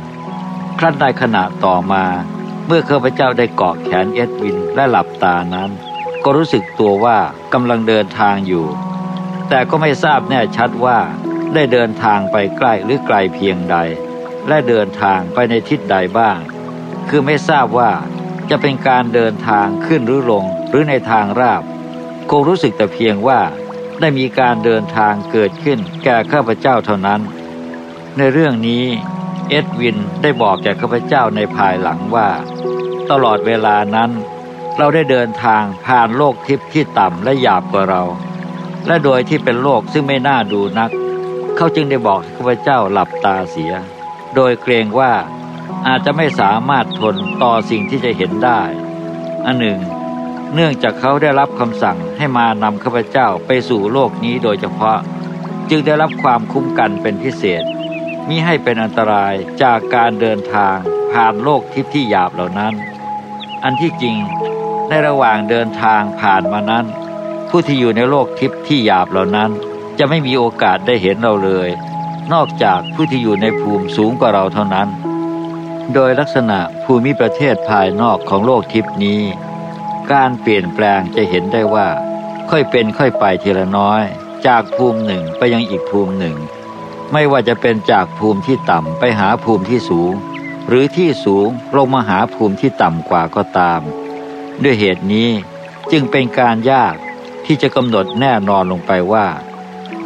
ครั้นในขณะต่อมา เมื่อข้าพเจ้าได้เกาะแขนเอ็ดวินและหลับตานั้น ก็รู้สึกตัวว่ากำลังเดินทางอยู่ แต่ก็ไม่ทราบแน่ชัดว่า ได้เดินทางไปใกล้หรือไกลเพียงใด และเดินทางไปในทิศใดบ้าง คือไม่ทราบว่าจะเป็นการเดินทางขึ้นหรือลงหรือในทางราบ คงรู้สึกแต่เพียงว่าได้มีการเดินทางเกิดขึ้นแก่ข้าพเจ้าเท่านั้น ในเรื่องนี้ เอ็ดวินได้บอกแก่ข้าพเจ้าในภายหลังว่า ตลอดเวลานั้น เราได้เดินทางผ่านโลกทิพย์ที่ต่ำและหยาบกว่าเรา และโดยที่เป็นโลกซึ่งไม่น่าดูนัก เขาจึงได้บอกข้าพเจ้าหลับตาเสีย โดยเกรงว่าอาจจะไม่สามารถทนต่อสิ่งที่จะเห็นได้ อันหนึ่ง เนื่องจากเขาได้รับคำสั่งให้มานำข้าพเจ้าไปสู่โลกนี้โดยเฉพาะ จึงได้รับความคุ้มกันเป็นพิเศษ มิให้เป็นอันตรายจากการเดินทางผ่านโลกทิพย์ที่หยาบเหล่านั้น อันที่จริงในระหว่างเดินทางผ่านมานั้น ผู้ที่อยู่ในโลกทิพย์ที่หยาบเหล่านั้น จะไม่มีโอกาสได้เห็นเราเลย นอกจากผู้ที่อยู่ในภูมิสูงกว่าเราเท่านั้น โดยลักษณะภูมิประเทศภายนอกของโลกทิพย์นี้ การเปลี่ยนแปลงจะเห็นได้ว่า ค่อยเป็นค่อยไปทีละน้อย จากภูมิหนึ่งไปยังอีกภูมิหนึ่ง ไม่ว่าจะเป็นจากภูมิที่ต่ำไปหาภูมิที่สูง หรือที่สูงลงมาหาภูมิที่ต่ำกว่าก็ตาม ด้วยเหตุนี้จึงเป็นการยากที่จะกำหนดแน่นอนลงไปว่า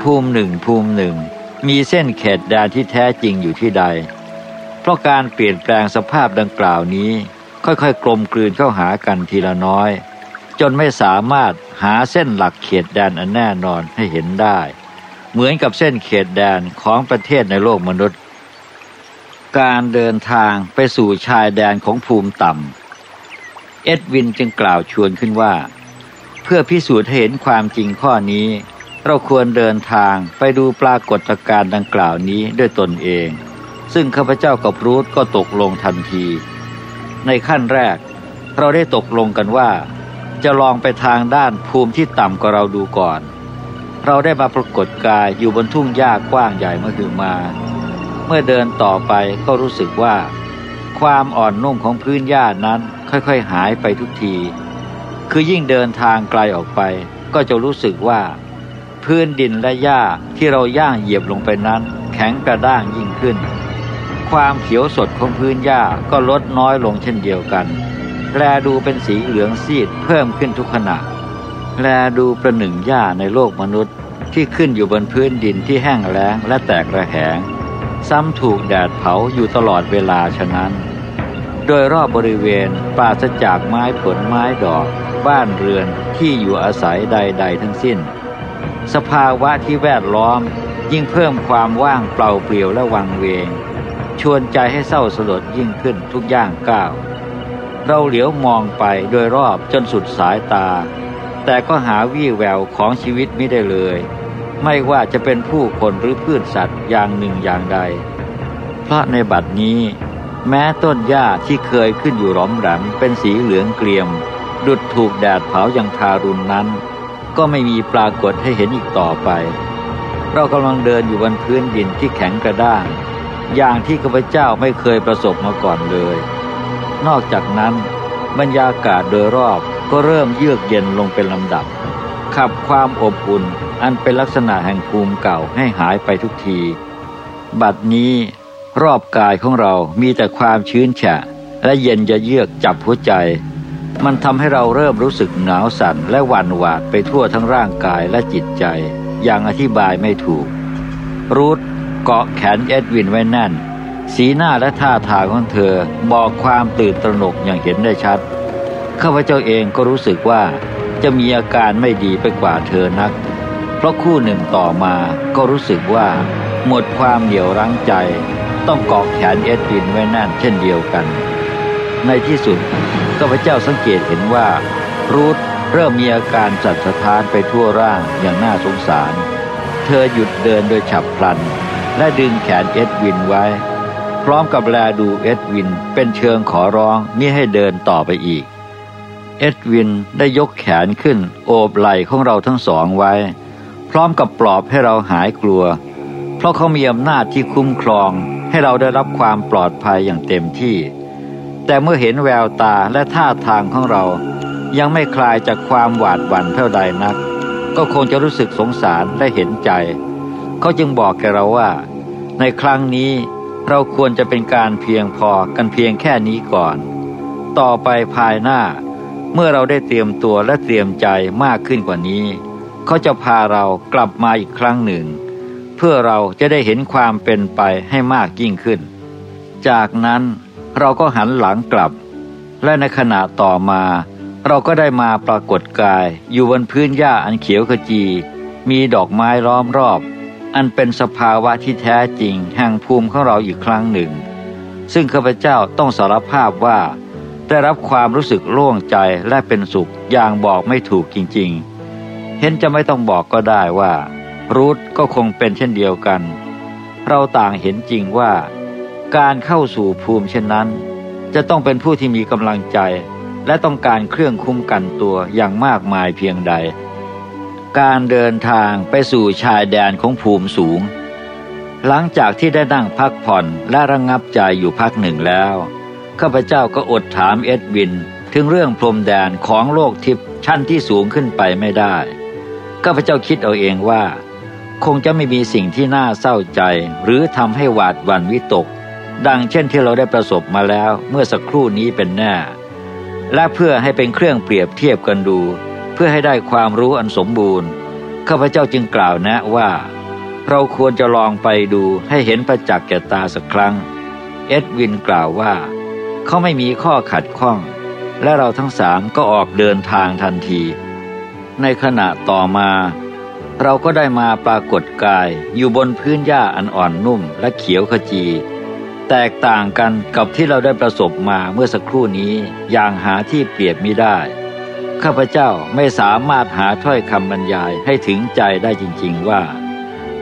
ภูมิหนึ่งภูมิหนึ่ง มีเส้นเขตแดนที่แท้จริงอยู่ที่ใด เพราะการเปลี่ยนแปลงสภาพดังกล่าวนี้ ค่อยๆ กลมกลืนเข้าหากันทีละน้อย จนไม่สามารถหาเส้นหลักเขตแดนอันแน่นอนให้เห็นได้ เหมือนกับเส้นเขตแดนของประเทศในโลกมนุษย์ การเดินทางไปสู่ชายแดนของภูมิต่ำ เอ็ดวินจึงกล่าวชวนขึ้นว่า เพื่อพิสูจน์เห็นความจริงข้อนี้ เราควรเดินทางไปดูปรากฏการณ์ดังกล่าวนี้ด้วยตนเอง ซึ่งข้าพเจ้ากับรูธก็ตกลงทันที ในขั้นแรก เราได้ตกลงกันว่า จะลองไปทางด้านภูมิที่ต่ำกว่าเราดูก่อน เราได้มาปรากฏกายอยู่บนทุ่งหญ้ากว้างใหญ่เมื่อถึงมา เมื่อเดินต่อไปก็รู้สึกว่า ความอ่อนนุ่มของพื้นหญ้านั้นค่อยๆหายไปทุกที คือยิ่งเดินทางไกลออกไป ก็จะรู้สึกว่า พื้นดินและหญ้าที่เราย่างเหยียบลงไปนั้น แข็งกระด้างยิ่งขึ้น ความเขียวสดของพื้นหญ้าก็ลดน้อยลงเช่นเดียวกันแลดูเป็นสีเหลืองซีดเพิ่มขึ้นทุกขณะ แลดูประหนึ่งหญ้าในโลกมนุษย์ที่ขึ้นอยู่บนพื้นดินที่แห้งแล้งและแตกระแหง ซ้ำถูกแดดเผาอยู่ตลอดเวลาฉะนั้น โดยรอบบริเวณปราศจากไม้ผลไม้ดอก บ้านเรือนที่อยู่อาศัยใด ๆ ทั้งสิ้น สภาวะที่แวดล้อมยิ่งเพิ่มความว่างเปล่าเปลี่ยวและวังเวง ชวนใจให้เศร้าสลดยิ่งขึ้นทุกย่างก้าว เราเหลียวมองไปโดยรอบจนสุดสายตา แต่ก็หาวี่แววของชีวิตไม่ได้เลย ไม่ว่าจะเป็นผู้คนหรือพืชสัตว์อย่างหนึ่งอย่างใด เพราะในบัดนี้ แม้ต้นหญ้าที่เคยขึ้นอยู่หลอมแหลมเป็นสีเหลืองเกลียม ดุดถูกแดดเผาอย่างทารุณนั้น ก็ไม่มีปรากฏให้เห็นอีกต่อไป เรากำลังเดินอยู่บนพื้นดินที่แข็งกระด้าง อย่างที่ข้าพเจ้าไม่เคยประสบมาก่อนเลย นอกจากนั้นบรรยากาศโดยรอบ ก็เริ่มเยือกเย็นลงเป็นลำดับ ขับความอบอุ่นอันเป็นลักษณะแห่งภูมิเก่าให้หายไปทุกที บัดนี้รอบกายของเรามีแต่ความชื้นแฉะ และเย็นจะเยือกจับหัวใจ มันทำให้เราเริ่มรู้สึกหนาวสั่นและหวั่นหวาดไปทั่วทั้งร่างกายและจิตใจ อยังอธิบายไม่ถูก รูทเกาะแขนเอ็ดวินไว้แน่น สีหน้าและท่าทางของเธอบอกความตื่นตระหนกอย่างเห็นได้ชัด ข้าพเจ้าเองก็รู้สึกว่าจะมีอาการไม่ดีไปกว่าเธอนัก เพราะคู่หนึ่งต่อมาก็รู้สึกว่า หมดความเหนียวรั้งใจ ต้องเกาะแขนเอ็ดวินไว้แน่นเช่นเดียวกัน ในที่สุดข้าพเจ้าสังเกตเห็นว่า รูทเริ่มมีอาการสัตสะท้านไปทั่วร่างอย่างน่าสงสาร เธอหยุดเดินโดยฉับพลัน และดึงแขนเอ็ดวินไว้ พร้อมกับแลดูเอ็ดวินเป็นเชิงขอร้องมิให้เดินต่อไปอีก เอ็ดวินได้ยกแขนขึ้น โอบไหล่ของเราทั้งสองไว้ พร้อมกับปลอบให้เราหายกลัว เพราะเขามีอำนาจที่คุ้มครอง ให้เราได้รับความปลอดภัยอย่างเต็มที่ แต่เมื่อเห็นแววตาและท่าทางของเรา ยังไม่คลายจากความหวาดหวั่นเท่าใดนัก ก็คงจะรู้สึกสงสารและเห็นใจ เขาจึงบอกแกเราว่า ในครั้งนี้เราควรจะเป็นการเพียงพอกันเพียงแค่นี้ก่อน ต่อไปภายหน้า เมื่อเราได้เตรียมตัวและเตรียมใจมากขึ้นกว่านี้ เขาจะพาเรากลับมาอีกครั้งหนึ่ง เพื่อเราจะได้เห็นความเป็นไปให้มากยิ่งขึ้น จากนั้นเราก็หันหลังกลับ และในขณะต่อมา เราก็ได้มาปรากฏกายอยู่บนพื้นหญ้าอันเขียวขจี มีดอกไม้ล้อมรอบ อันเป็นสภาวะที่แท้จริงแห่งภูมิของเราอีกครั้งหนึ่ง ซึ่งข้าพเจ้าต้องสารภาพว่า ได้รับความรู้สึกโล่งใจและเป็นสุขอย่างบอกไม่ถูกจริงๆ เห็นจะไม่ต้องบอกก็ได้ว่า รูทก็คงเป็นเช่นเดียวกัน เราต่างเห็นจริงว่า การเข้าสู่ภูมิเช่นนั้น จะต้องเป็นผู้ที่มีกำลังใจ และต้องการเครื่องคุ้มกันตัวอย่างมากมายเพียงใด การเดินทางไปสู่ชายแดนของภูมิสูง หลังจากที่ได้นั่งพักผ่อนและระงงับใจอยู่พักหนึ่งแล้ว ข้าพเจ้าก็อดถามเอ็ดวิน ถึงเรื่องพรมแดนของโลกทิพย์ชั้นที่สูงขึ้นไปไม่ได้ข้าพเจ้าคิดเอาเองว่า คงจะไม่มีสิ่งที่น่าเศร้าใจ หรือทำให้หวาดหวั่นวิตก ดังเช่นที่เราได้ประสบมาแล้วเมื่อสักครู่นี้เป็นแน่ และเพื่อให้เป็นเครื่องเปรียบเทียบกันดู เพื่อให้ได้ความรู้อันสมบูรณ์ข้าพเจ้าจึงกล่าวแนะว่า เราควรจะลองไปดูให้เห็นประจักษ์แก่ตาสักครั้ง เอ็ดวินกล่าวว่า เขาไม่มีข้อขัดข้อง และเราทั้งสามก็ออกเดินทางทันที ในขณะต่อมา เราก็ได้มาปรากฏกายอยู่บนพื้นหญ้าอันอ่อนนุ่มและเขียวขจี แตกต่างกันกับที่เราได้ประสบมาเมื่อสักครู่นี้อย่างหาที่เปรียบไม่ได้ ข้าพเจ้าไม่สามารถหาถ้อยคำบรรยายให้ถึงใจได้จริง ๆว่า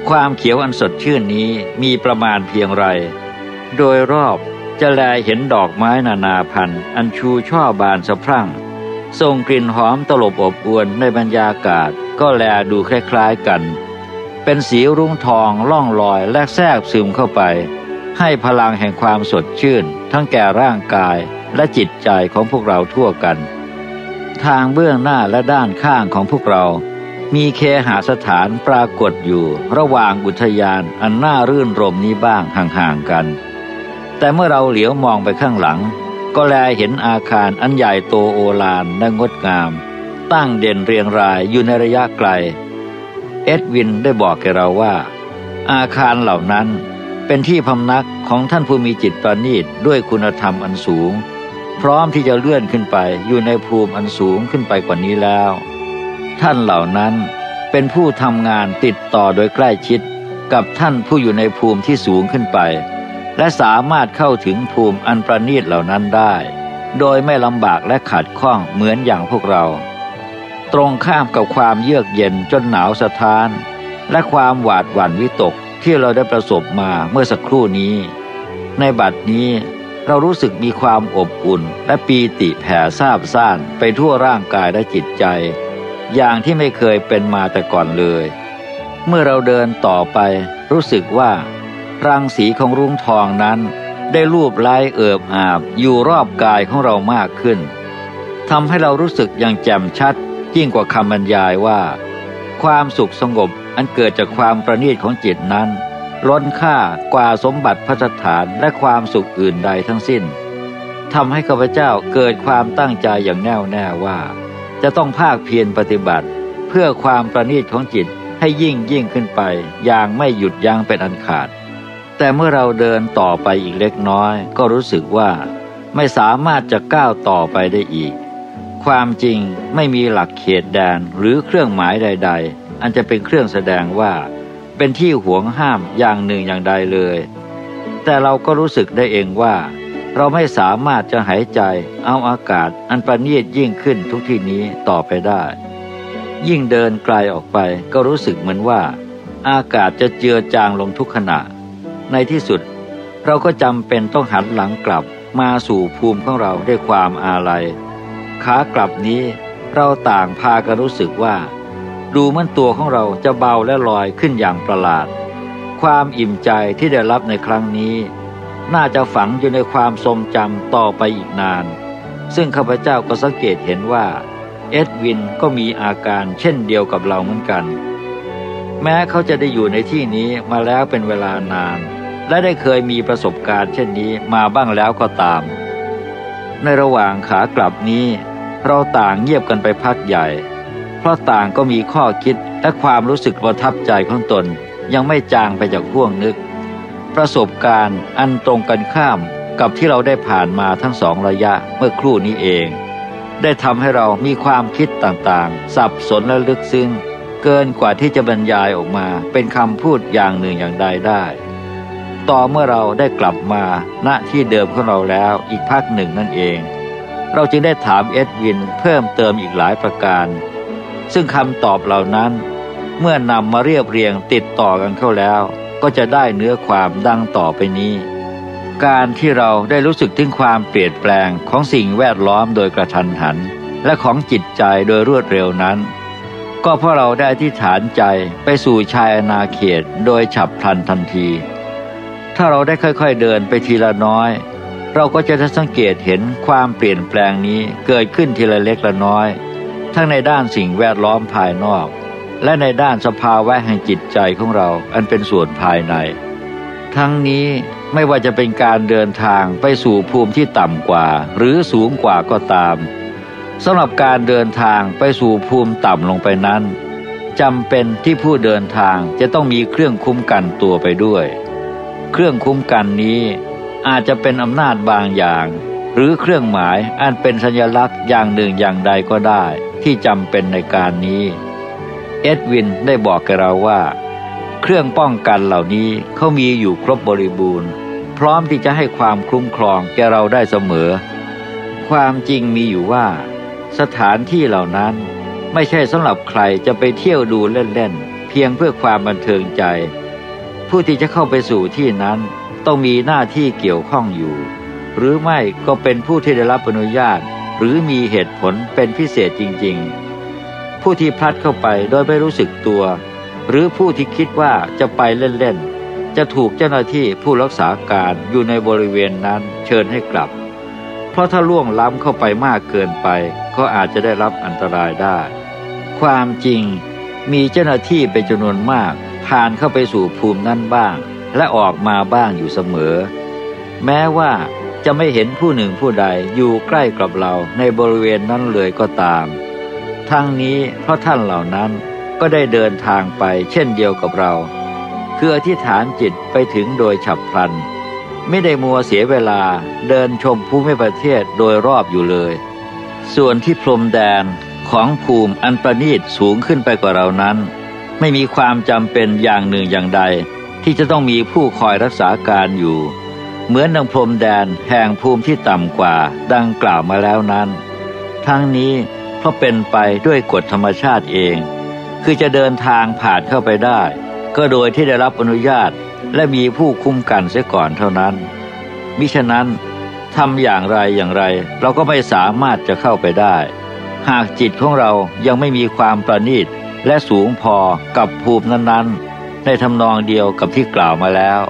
ความเขียวอันสดชื่นนี้มีประมาณเพียงไรโดยรอบ จะแลเห็นดอกไม้นานาพันธุ์ อันชูช่อบานสะพรั่งส่งกลิ่นหอมตลบอบอวนในบรรยากาศ ก็แลดูคล้ายๆกัน เป็นสีรุ้งทองล่องลอยและแทรกซึมเข้าไป ให้พลังแห่งความสดชื่น ทั้งแก่ร่างกายและจิตใจของพวกเราทั่วกัน ทางเบื้องหน้าและด้านข้างของพวกเรา มีเคหาสถานปรากฏอยู่ ระหว่างอุทยานอันน่ารื่นรมนี้บ้างห่างๆกัน แต่เมื่อเราเหลียวมองไปข้างหลัง ก็แลเห็นอาคารอันใหญ่โตโอฬารและงดงาม ตั้งเด่นเรียงรายอยู่ในระยะไกล เอ็ดวินได้บอกแกเราว่า อาคารเหล่านั้นเป็นที่พำนักของท่านผู้มีจิตประณีตด้วยคุณธรรมอันสูง พร้อมที่จะเลื่อนขึ้นไปอยู่ในภูมิอันสูงขึ้นไปกว่านี้แล้ว ท่านเหล่านั้นเป็นผู้ทำงานติดต่อโดยใกล้ชิดกับท่านผู้อยู่ในภูมิที่สูงขึ้นไป และสามารถเข้าถึงภูมิอันประณีตเหล่านั้นได้ โดยไม่ลำบากและขัดข้องเหมือนอย่างพวกเรา ตรงข้ามกับความเยือกเย็นจนหนาวสะท้าน และความหวาดหวั่นวิตกที่เราได้ประสบมาเมื่อสักครู่นี้ ในบัดนี้เรารู้สึกมีความอบอุ่นและปีติแผ่ซาบซ่านไปทั่วร่างกายและจิตใจ อย่างที่ไม่เคยเป็นมาแต่ก่อนเลย เมื่อเราเดินต่อไปรู้สึกว่า รังสีของรุ้งทองนั้น ได้รูปไล้เอิบอาบอยู่รอบกายของเรามากขึ้นทำให้เรารู้สึกอย่างแจ่มชัดยิ่งกว่าคำบรรยายว่า ความสุขสงบอันเกิดจากความประณีตของจิตนั้น ล้นค่ากว่าสมบัติพัฒฐานและความสุขอื่นใดทั้งสิ้นทำให้ข้าพเจ้าเกิดความตั้งใจอย่างแน่วแน่ว่า จะต้องภาคเพียรปฏิบัติ เพื่อความประณีตของจิตให้ยิ่งยิ่งขึ้นไปอย่างไม่หยุดยั้งเป็นอันขาด แต่เมื่อเราเดินต่อไปอีกเล็กน้อย ก็รู้สึกว่าไม่สามารถจะก้าวต่อไปได้อีก ความจริงไม่มีหลักเขตแดนหรือเครื่องหมายใด ๆ อันจะเป็นเครื่องแสดงว่า เป็นที่หวงห้ามอย่างหนึ่งอย่างใดเลย แต่เราก็รู้สึกได้เองว่า เราไม่สามารถจะหายใจเอาอากาศอันประณีตยิ่งขึ้นทุกที่นี้ต่อไปได้ ยิ่งเดินไกลออกไปก็รู้สึกเหมือนว่า อากาศจะเจือจางลงทุกขณะ ในที่สุด เราก็จำเป็นต้องหันหลังกลับมาสู่ภูมิของเราด้วยความอาลัยขากลับนี้เราต่างพากันรู้สึกว่า ดูมันตัวของเราจะเบาและลอยขึ้นอย่างประหลาด ความอิ่มใจที่ได้รับในครั้งนี้ น่าจะฝังอยู่ในความทรงจำต่อไปอีกนาน ซึ่งข้าพเจ้าก็สังเกตเห็นว่า เอ็ดวินก็มีอาการเช่นเดียวกับเราเหมือนกัน แม้เขาจะได้อยู่ในที่นี้มาแล้วเป็นเวลานาน และได้เคยมีประสบการณ์เช่นนี้มาบ้างแล้วก็ตาม ในระหว่างขากลับนี้ เราต่างเงียบกันไปพักใหญ่ เพราะต่างก็มีข้อคิดและความรู้สึกประทับใจของตนยังไม่จางไปจากห่วงนึก ประสบการณ์อันตรงกันข้ามกับที่เราได้ผ่านมาทั้งสองระยะเมื่อครู่นี้เอง ได้ทำให้เรามีความคิดต่างๆ สับสนและลึกซึ้งเกินกว่าที่จะบรรยายออกมาเป็นคำพูดอย่างหนึ่งอย่างใดได้ ต่อเมื่อเราได้กลับมาณที่เดิมของเราแล้วอีกพักหนึ่งนั่นเอง เราจึงได้ถามเอ็ดวินเพิ่มเติมอีกหลายประการ ซึ่งคำตอบเหล่านั้นเมื่อนำมาเรียบเรียงติดต่อกันเข้าแล้ว ก็จะได้เนื้อความดังต่อไปนี้ การที่เราได้รู้สึกถึงความเปลี่ยนแปลงของสิ่งแวดล้อมโดยกระทันหัน และของจิตใจโดยรวดเร็วนั้น ก็เพราะเราได้ที่ฐานใจไปสู่ชายอาณาเขตโดยฉับพลันทันที ถ้าเราได้ค่อยๆเดินไปทีละน้อย เราก็จะได้สังเกตเห็นความเปลี่ยนแปลงนี้เกิดขึ้นทีละเล็กละน้อย ทั้งในด้านสิ่งแวดล้อมภายนอก และในด้านสภาวะแห่งจิตใจของเราอันเป็นส่วนภายใน ทั้งนี้ไม่ว่าจะเป็นการเดินทางไปสู่ภูมิที่ต่ำกว่า หรือสูงกว่าก็ตามสำหรับการเดินทางไปสู่ภูมิต่ำลงไปนั้นจำเป็นที่ผู้เดินทางจะต้องมีเครื่องคุ้มกันตัวไปด้วย เครื่องคุ้มกันนี้ อาจจะเป็นอำนาจบางอย่าง หรือเครื่องหมายอันเป็นสัญลักษณ์อย่างหนึ่งอย่างใดก็ได้ ที่จำเป็นในการนี้ เอ็ดวินได้บอกกับเราว่า เครื่องป้องกันเหล่านี้เขามีอยู่ครบบริบูรณ์ พร้อมที่จะให้ความคุ้มครองแกเราได้เสมอ ความจริงมีอยู่ว่า สถานที่เหล่านั้นไม่ใช่สำหรับใครจะไปเที่ยวดูเล่นๆเพียงเพื่อความบันเทิงใจ ผู้ที่จะเข้าไปสู่ที่นั้น ต้องมีหน้าที่เกี่ยวข้องอยู่ หรือไม่ก็เป็นผู้ที่ได้รับอนุญาต หรือมีเหตุผลเป็นพิเศษจริง ๆ ผู้ที่พลัดเข้าไปโดยไม่รู้สึกตัว หรือผู้ที่คิดว่าจะไปเล่นๆจะถูกเจ้าหน้าที่ผู้รักษาการอยู่ในบริเวณนั้นเชิญให้กลับ เพราะถ้าล่วงล้ำเข้าไปมากเกินไป ก็อาจจะได้รับอันตรายได้ ความจริงมีเจ้าหน้าที่เป็นจำนวนมาก ผ่านเข้าไปสู่ภูมินั้นบ้าง และออกมาบ้างอยู่เสมอ แม้ว่าจะไม่เห็นผู้หนึ่งผู้ใดอยู่ใกล้กับเราในบริเวณนั้นเลยก็ตาม ทั้งนี้เพราะท่านเหล่านั้นก็ได้เดินทางไปเช่นเดียวกับเรา คืออธิษฐานจิตไปถึงโดยฉับพลัน ไม่ได้มัวเสียเวลาเดินชมภูมิประเทศโดยรอบอยู่เลย ส่วนที่พรมแดนของภูมิอันประณีตสูงขึ้นไปกว่าเรานั้น ไม่มีความจำเป็นอย่างหนึ่งอย่างใด ที่จะต้องมีผู้คอยรักษาการอยู่ เหมือนดังพรมแดนแห่งภูมิที่ต่ำกว่าดังกล่าวมาแล้วนั้น ทั้งนี้เพราะเป็นไปด้วยกฎธรรมชาติเอง คือจะเดินทางผ่านเข้าไปได้ ก็โดยที่ได้รับอนุญาตและมีผู้คุ้มกันเสียก่อนเท่านั้น มิฉะนั้นทำอย่างไรอย่างไร เราก็ไม่สามารถจะเข้าไปได้ หากจิตของเรายังไม่มีความประณีต และสูงพอกับภูมินั้นๆ ในทำนองเดียวกับที่กล่าวมาแล้ว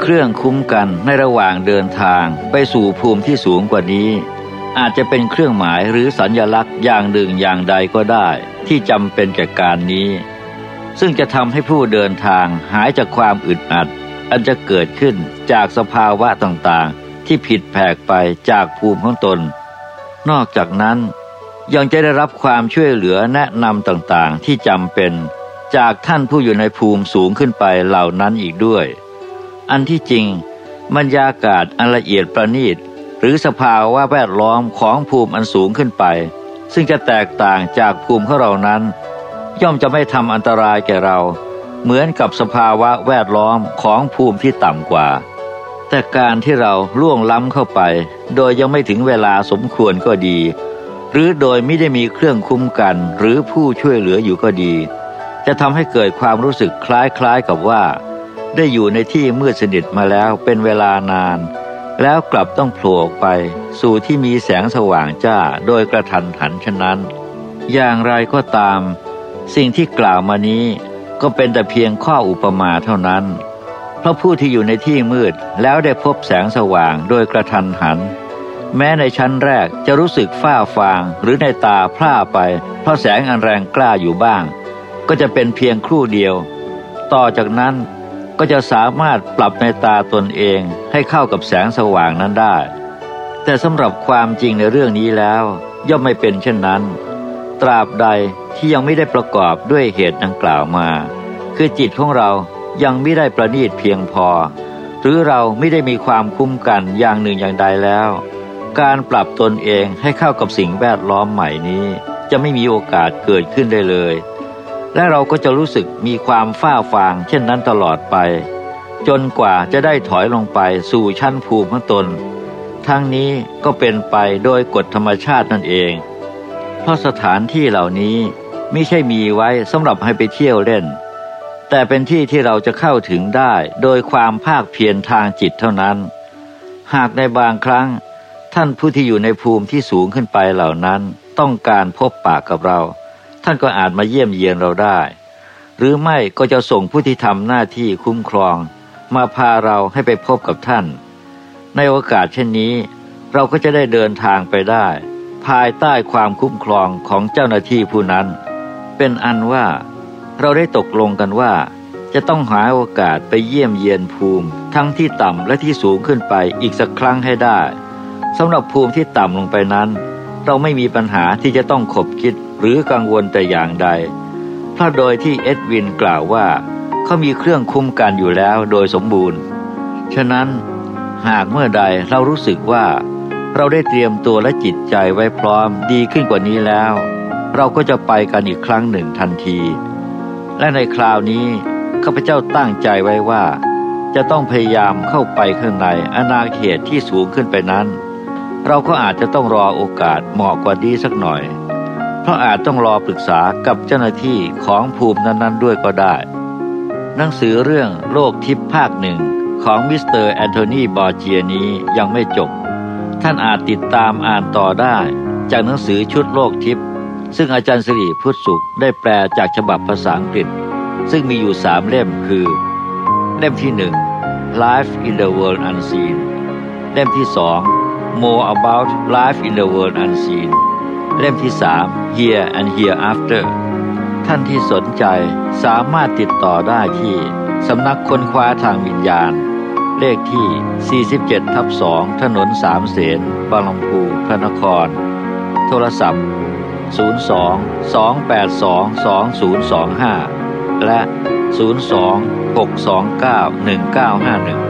เครื่องคุ้มกันในระหว่างเดินทางไปสู่ภูมิที่สูงกว่านี้ อาจจะเป็นเครื่องหมายหรือสัญญลักษณ์อย่างหนึ่งอย่างใดก็ได้ที่จำเป็นแก่การนี้ ซึ่งจะทำให้ผู้เดินทางหายจากความอึดอัด อันจะเกิดขึ้นจากสภาวะต่างๆ ที่ผิดแผกไปจากภูมิของตน นอกจากนั้น ยังจะได้รับความช่วยเหลือแนะนำต่างๆ ที่จำเป็น จากท่านผู้อยู่ในภูมิสูงขึ้นไปเหล่านั้นอีกด้วย อันที่จริงบรรยากาศอันละเอียดประณีต หรือสภาวะแวดล้อมของภูมิอันสูงขึ้นไป ซึ่งจะแตกต่างจากภูมิของเรานั้น ย่อมจะไม่ทำอันตรายแก่เรา เหมือนกับสภาวะแวดล้อมของภูมิที่ต่ำกว่า แต่การที่เราล่วงล้ำเข้าไป โดยยังไม่ถึงเวลาสมควรก็ดี หรือโดยไม่ได้มีเครื่องคุ้มกันหรือผู้ช่วยเหลืออยู่ก็ดี จะทำให้เกิดความรู้สึกคล้ายๆกับว่า ได้อยู่ในที่มืดสนิทมาแล้วเป็นเวลานาน แล้วกลับต้องโผล่ไป สู่ที่มีแสงสว่างจ้าโดยกระทันหันฉะนั้น อย่างไรก็ตาม สิ่งที่กล่าวมานี้ก็เป็นแต่เพียงข้ออุปมาเท่านั้น เพราะผู้ที่อยู่ในที่มืดแล้วได้พบแสงสว่างโดยกระทันหัน แม้ในชั้นแรกจะรู้สึกฝ้าฟางหรือในตาพร่าไป เพราะแสงอันแรงกล้าอยู่บ้าง ก็จะเป็นเพียงครู่เดียว ต่อจากนั้นก็จะสามารถปรับในตาตนเองให้เข้ากับแสงสว่างนั้นได้ แต่สำหรับความจริงในเรื่องนี้แล้ว ย่อมไม่เป็นเช่นนั้น ตราบใดที่ยังไม่ได้ประกอบด้วยเหตุดังกล่าวมา คือจิตของเรายังไม่ได้ประณีตเพียงพอ หรือเราไม่ได้มีความคุ้มกันอย่างหนึ่งอย่างใดแล้ว การปรับตนเองให้เข้ากับสิ่งแวดล้อมใหม่นี้ จะไม่มีโอกาสเกิดขึ้นได้เลย และเราก็จะรู้สึกมีความฝ้าฟาง เช่นนั้นตลอดไป จนกว่าจะได้ถอยลงไปสู่ชั้นภูมิของตน ทั้งนี้ก็เป็นไปโดยกฎธรรมชาตินั่นเอง เพราะสถานที่เหล่านี้ไม่ใช่มีไว้สำหรับให้ไปเที่ยวเล่น แต่เป็นที่ที่เราจะเข้าถึงได้โดยความภาคเพียรทางจิตเท่านั้น หากในบางครั้ง ท่านผู้ที่อยู่ในภูมิที่สูงขึ้นไปเหล่านั้น ต้องการพบปากกับเรา ท่านก็อาจมาเยี่ยมเยียนเราได้ หรือไม่ก็จะส่งผู้ที่ทำหน้าที่คุ้มครอง มาพาเราให้ไปพบกับท่าน ในโอกาสเช่นนี้ เราก็จะได้เดินทางไปได้ ภายใต้ความคุ้มครองของเจ้าหน้าที่ผู้นั้น เป็นอันว่า เราได้ตกลงกันว่า จะต้องหาโอกาสไปเยี่ยมเยียนภูมิ ทั้งที่ต่ำและที่สูงขึ้นไปอีกสักครั้งให้ได้ สำหรับภูมิที่ต่ำลงไปนั้น เราไม่มีปัญหาที่จะต้องขบคิดหรือกังวลแต่อย่างใด เพราะโดยที่เอ็ดวินกล่าวว่าเขามีเครื่องคุ้มกันอยู่แล้วโดยสมบูรณ์ ฉะนั้นหากเมื่อใดเรารู้สึกว่า เราได้เตรียมตัวและจิตใจไว้พร้อมดีขึ้นกว่านี้แล้ว เราก็จะไปกันอีกครั้งหนึ่งทันที และในคราวนี้ข้าพเจ้าตั้งใจไว้ว่า จะต้องพยายามเข้าไปข้างในอาณาเขตที่สูงขึ้นไปนั้น เราก็อาจจะต้องรอโอกาสเหมาะกว่านี้สักหน่อย เพราะอาจต้องรอปรึกษากับเจ้าหน้าที่ของภูมินั้นๆด้วยก็ได้ หนังสือเรื่องโลกทิพย์ภาคหนึ่งของมิสเตอร์แอนโทนีบอร์เจียนี้ยังไม่จบ ท่านอาจติดตามอ่านต่อได้ จากหนังสือชุดโลกทิพย์ซึ่งอาจารย์สิริพุทธสุขได้แปลจากฉบับภาษาอังกฤษ ซึ่งมีอยู่สามเล่มคือ เล่มที่หนึ่ง Life in the World Unseen เล่มที่สอง More About Life in the World Unseen เล่มที่สาม Here and Hereafter ท่านที่สนใจสามารถติดต่อได้ที่สำนักค้นคว้าทางวิญญาณ เลขที่ 47ทับ2ถนนสามเสนบางลำพูพระนคร โทรศัพท์ 02 282 2025 และ 02 629 1951